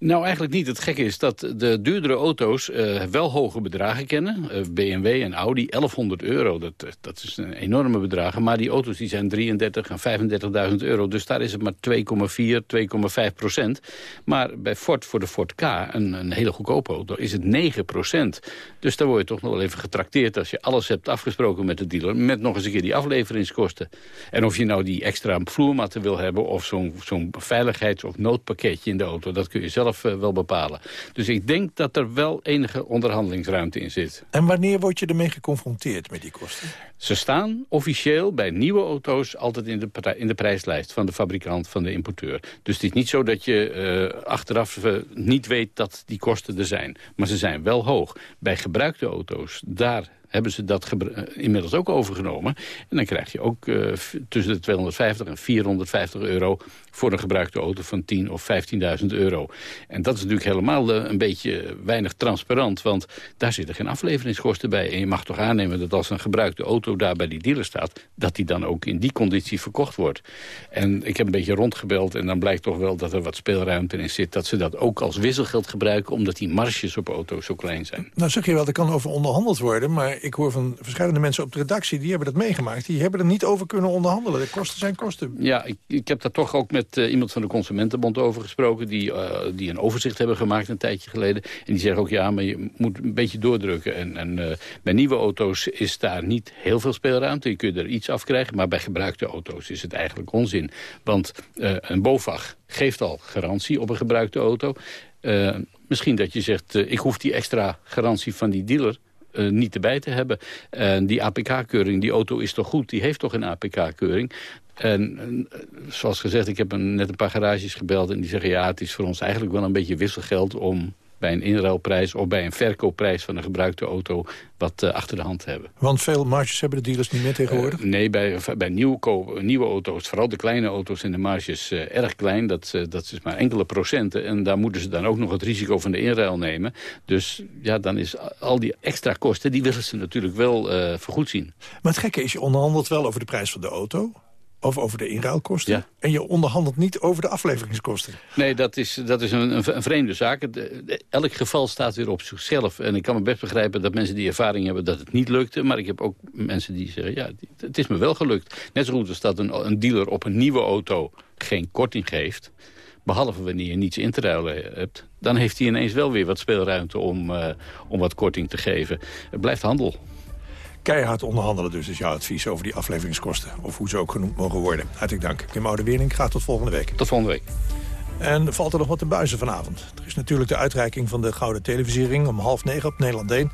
Nou, eigenlijk niet. Het gekke is dat de duurdere auto's uh, wel hoge bedragen kennen. Uh, BMW en Audi, 1100 euro, dat, dat is een enorme bedragen. Maar die auto's die zijn 33 en 35.000 euro. Dus daar is het maar 2,4, 2,5 procent. Maar bij Ford, voor de Ford K, een, een hele goedkope auto, is het 9 procent. Dus daar word je toch nog wel even getrakteerd als je alles hebt afgesproken met de dealer. Met nog eens een keer die afleveringskosten. En of je nou die extra vloermatten wil hebben of zo'n zo'n veiligheids- of noodpakketje in de auto, dat kun je zelf zelf eh, wel bepalen. Dus ik denk dat er wel enige onderhandelingsruimte in zit. En wanneer word je ermee geconfronteerd met die kosten? Ze staan officieel bij nieuwe auto's altijd in de, in de prijslijst van de fabrikant, van de importeur. Dus het is niet zo dat je uh, achteraf niet weet dat die kosten er zijn. Maar ze zijn wel hoog. Bij gebruikte auto's, daar hebben ze dat eh, inmiddels ook overgenomen. En dan krijg je ook tussen de 250 en 450 euro voor een gebruikte auto van 10 of 15.000 euro. En dat is natuurlijk helemaal een beetje weinig transparant, want daar zitten geen afleveringskosten bij. En je mag toch aannemen dat als een gebruikte auto daar bij die dealer staat, dat die dan ook in die conditie verkocht wordt. En ik heb een beetje rondgebeld en dan blijkt toch wel dat er wat speelruimte in zit, dat ze dat ook als wisselgeld gebruiken, omdat die marges op auto's zo klein zijn. Nou zeg je wel, er kan over onderhandeld worden, maar ik hoor van verschillende mensen op de redactie... die hebben dat meegemaakt. Die hebben er niet over kunnen onderhandelen. De kosten zijn kosten. Ja, ik, ik heb daar toch ook met uh, iemand van de Consumentenbond over gesproken... Die, uh, die een overzicht hebben gemaakt een tijdje geleden. En die zeggen ook, ja, maar je moet een beetje doordrukken. En, en uh, bij nieuwe auto's is daar niet heel veel speelruimte. Je kunt er iets afkrijgen, maar bij gebruikte auto's is het eigenlijk onzin. Want een BOVAG geeft al garantie op een gebruikte auto... Uh, misschien dat je zegt, uh, ik hoef die extra garantie van die dealer niet erbij te hebben. En die APK-keuring, die auto is toch goed, die heeft toch een APK-keuring. En zoals gezegd, ik heb een, net een paar garages gebeld... en die zeggen, ja, het is voor ons eigenlijk wel een beetje wisselgeld... om bij een inruilprijs of bij een verkoopprijs van een gebruikte auto wat uh, achter de hand hebben. Want veel marges hebben de dealers niet meer tegenwoordig? Uh, nee, bij, bij nieuwe, nieuwe auto's, vooral de kleine auto's, zijn de marges uh, erg klein. Dat, dat is maar enkele procenten. En daar moeten ze dan ook nog het risico van de inruil nemen. Dus ja, dan is al die extra kosten, die willen ze natuurlijk wel vergoed zien. Maar het gekke is, je onderhandelt wel over de prijs van de auto of over de inruilkosten. Ja. En je onderhandelt niet over de afleveringskosten. Nee, dat is, dat is een, een, vreemde zaak. elk geval staat weer op zichzelf. En ik kan me best begrijpen dat mensen die ervaring hebben dat het niet lukte. Maar ik heb ook mensen die zeggen, ja, het is me wel gelukt. Net zo goed als dat een, een dealer op een nieuwe auto geen korting geeft behalve wanneer je niets in te ruilen hebt... dan heeft hij ineens wel weer wat speelruimte om, uh, om wat korting te geven. Het blijft handel. Keihard onderhandelen dus is jouw advies over die afleveringskosten. Of hoe ze ook genoemd mogen worden. Hartelijk dank. Kim Oude-Wering, graag tot volgende week. Tot volgende week. En valt er nog wat te buizen vanavond. Er is natuurlijk de uitreiking van de Gouden Televisiering om half negen op Nederland 1.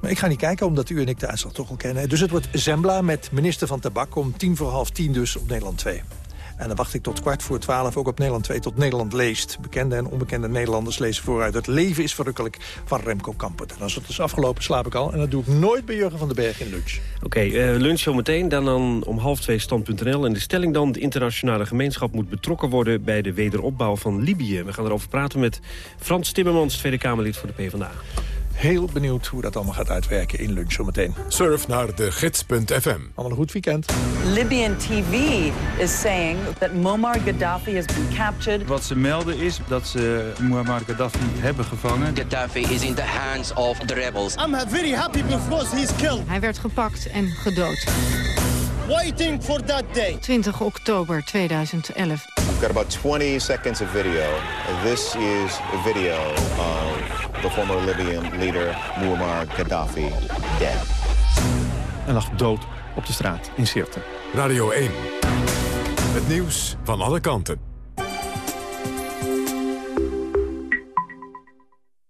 Maar ik ga niet kijken, omdat u en ik de uitslag toch al kennen. Dus het wordt Zembla met minister van Tabak om tien voor half tien dus op Nederland 2. En dan wacht ik tot kwart voor twaalf ook op Nederland 2 tot Nederland leest. Bekende en onbekende Nederlanders lezen vooruit. Het leven is verrukkelijk van Remco Kampert. En als het is afgelopen, slaap ik al. En dat doe ik nooit bij Jurgen van den Berg in lunch. Oké, okay, uh, lunch zometeen. Dan, dan om half twee stand.nl. En de stelling dan, de internationale gemeenschap moet betrokken worden... bij de wederopbouw van Libië. We gaan erover praten met Frans Timmermans, Tweede Kamerlid voor de PvdA. Heel benieuwd hoe dat allemaal gaat uitwerken in lunch zometeen. Surf naar de gids.fm. Allemaal een goed weekend. Libyan TV is saying that Muammar Gaddafi has been captured. Wat ze melden is dat ze Muammar Gaddafi hebben gevangen. Gaddafi is in the hands of the rebels. I'm very happy because he's killed. Hij werd gepakt en gedood. Waiting for that day. 20 oktober 2011. I've got about 20 seconds of video. This is a video of the former Libyan leader Muammar Gaddafi dead. En lag dood op de straat in Sirte. Radio 1. Het nieuws van alle kanten.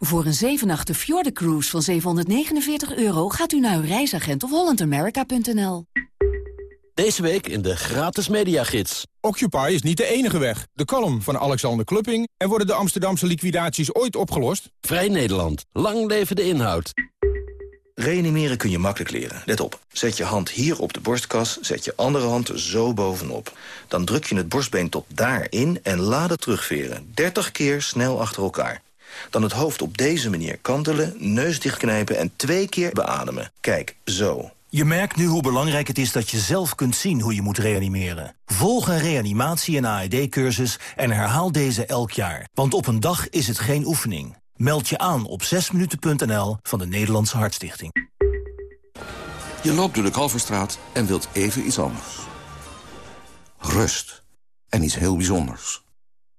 Voor een 7 Fjorden Cruise van 749 euro gaat u naar uw reisagent of hollandamerica.nl. Deze week in de gratis mediagids. Occupy is niet de enige weg. De column van Alexander Klupping en worden de Amsterdamse liquidaties ooit opgelost? Vrij Nederland. Lang leven de inhoud. Reanimeren kun je makkelijk leren. Let op. Zet je hand hier op de borstkas, zet je andere hand zo bovenop. Dan druk je het borstbeen tot daarin en laat het terugveren. 30 keer snel achter elkaar. Dan het hoofd op deze manier kantelen, neus dichtknijpen en twee keer beademen. Kijk, zo. Je merkt nu hoe belangrijk het is dat je zelf kunt zien hoe je moet reanimeren. Volg een reanimatie- en AED-cursus en herhaal deze elk jaar. Want op een dag is het geen oefening. Meld je aan op 6minuten.nl van de Nederlandse Hartstichting. Je loopt door de Kalverstraat en wilt even iets anders. Rust. En iets heel bijzonders.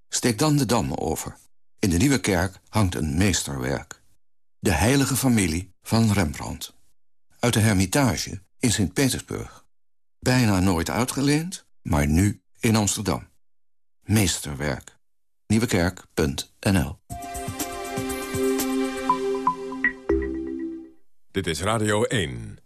Steek dan de Dam over. In de Nieuwe Kerk hangt een meesterwerk. De heilige familie van Rembrandt. Uit de Hermitage in Sint-Petersburg. Bijna nooit uitgeleend, maar nu in Amsterdam. Meesterwerk. Nieuwekerk.nl Dit is Radio 1.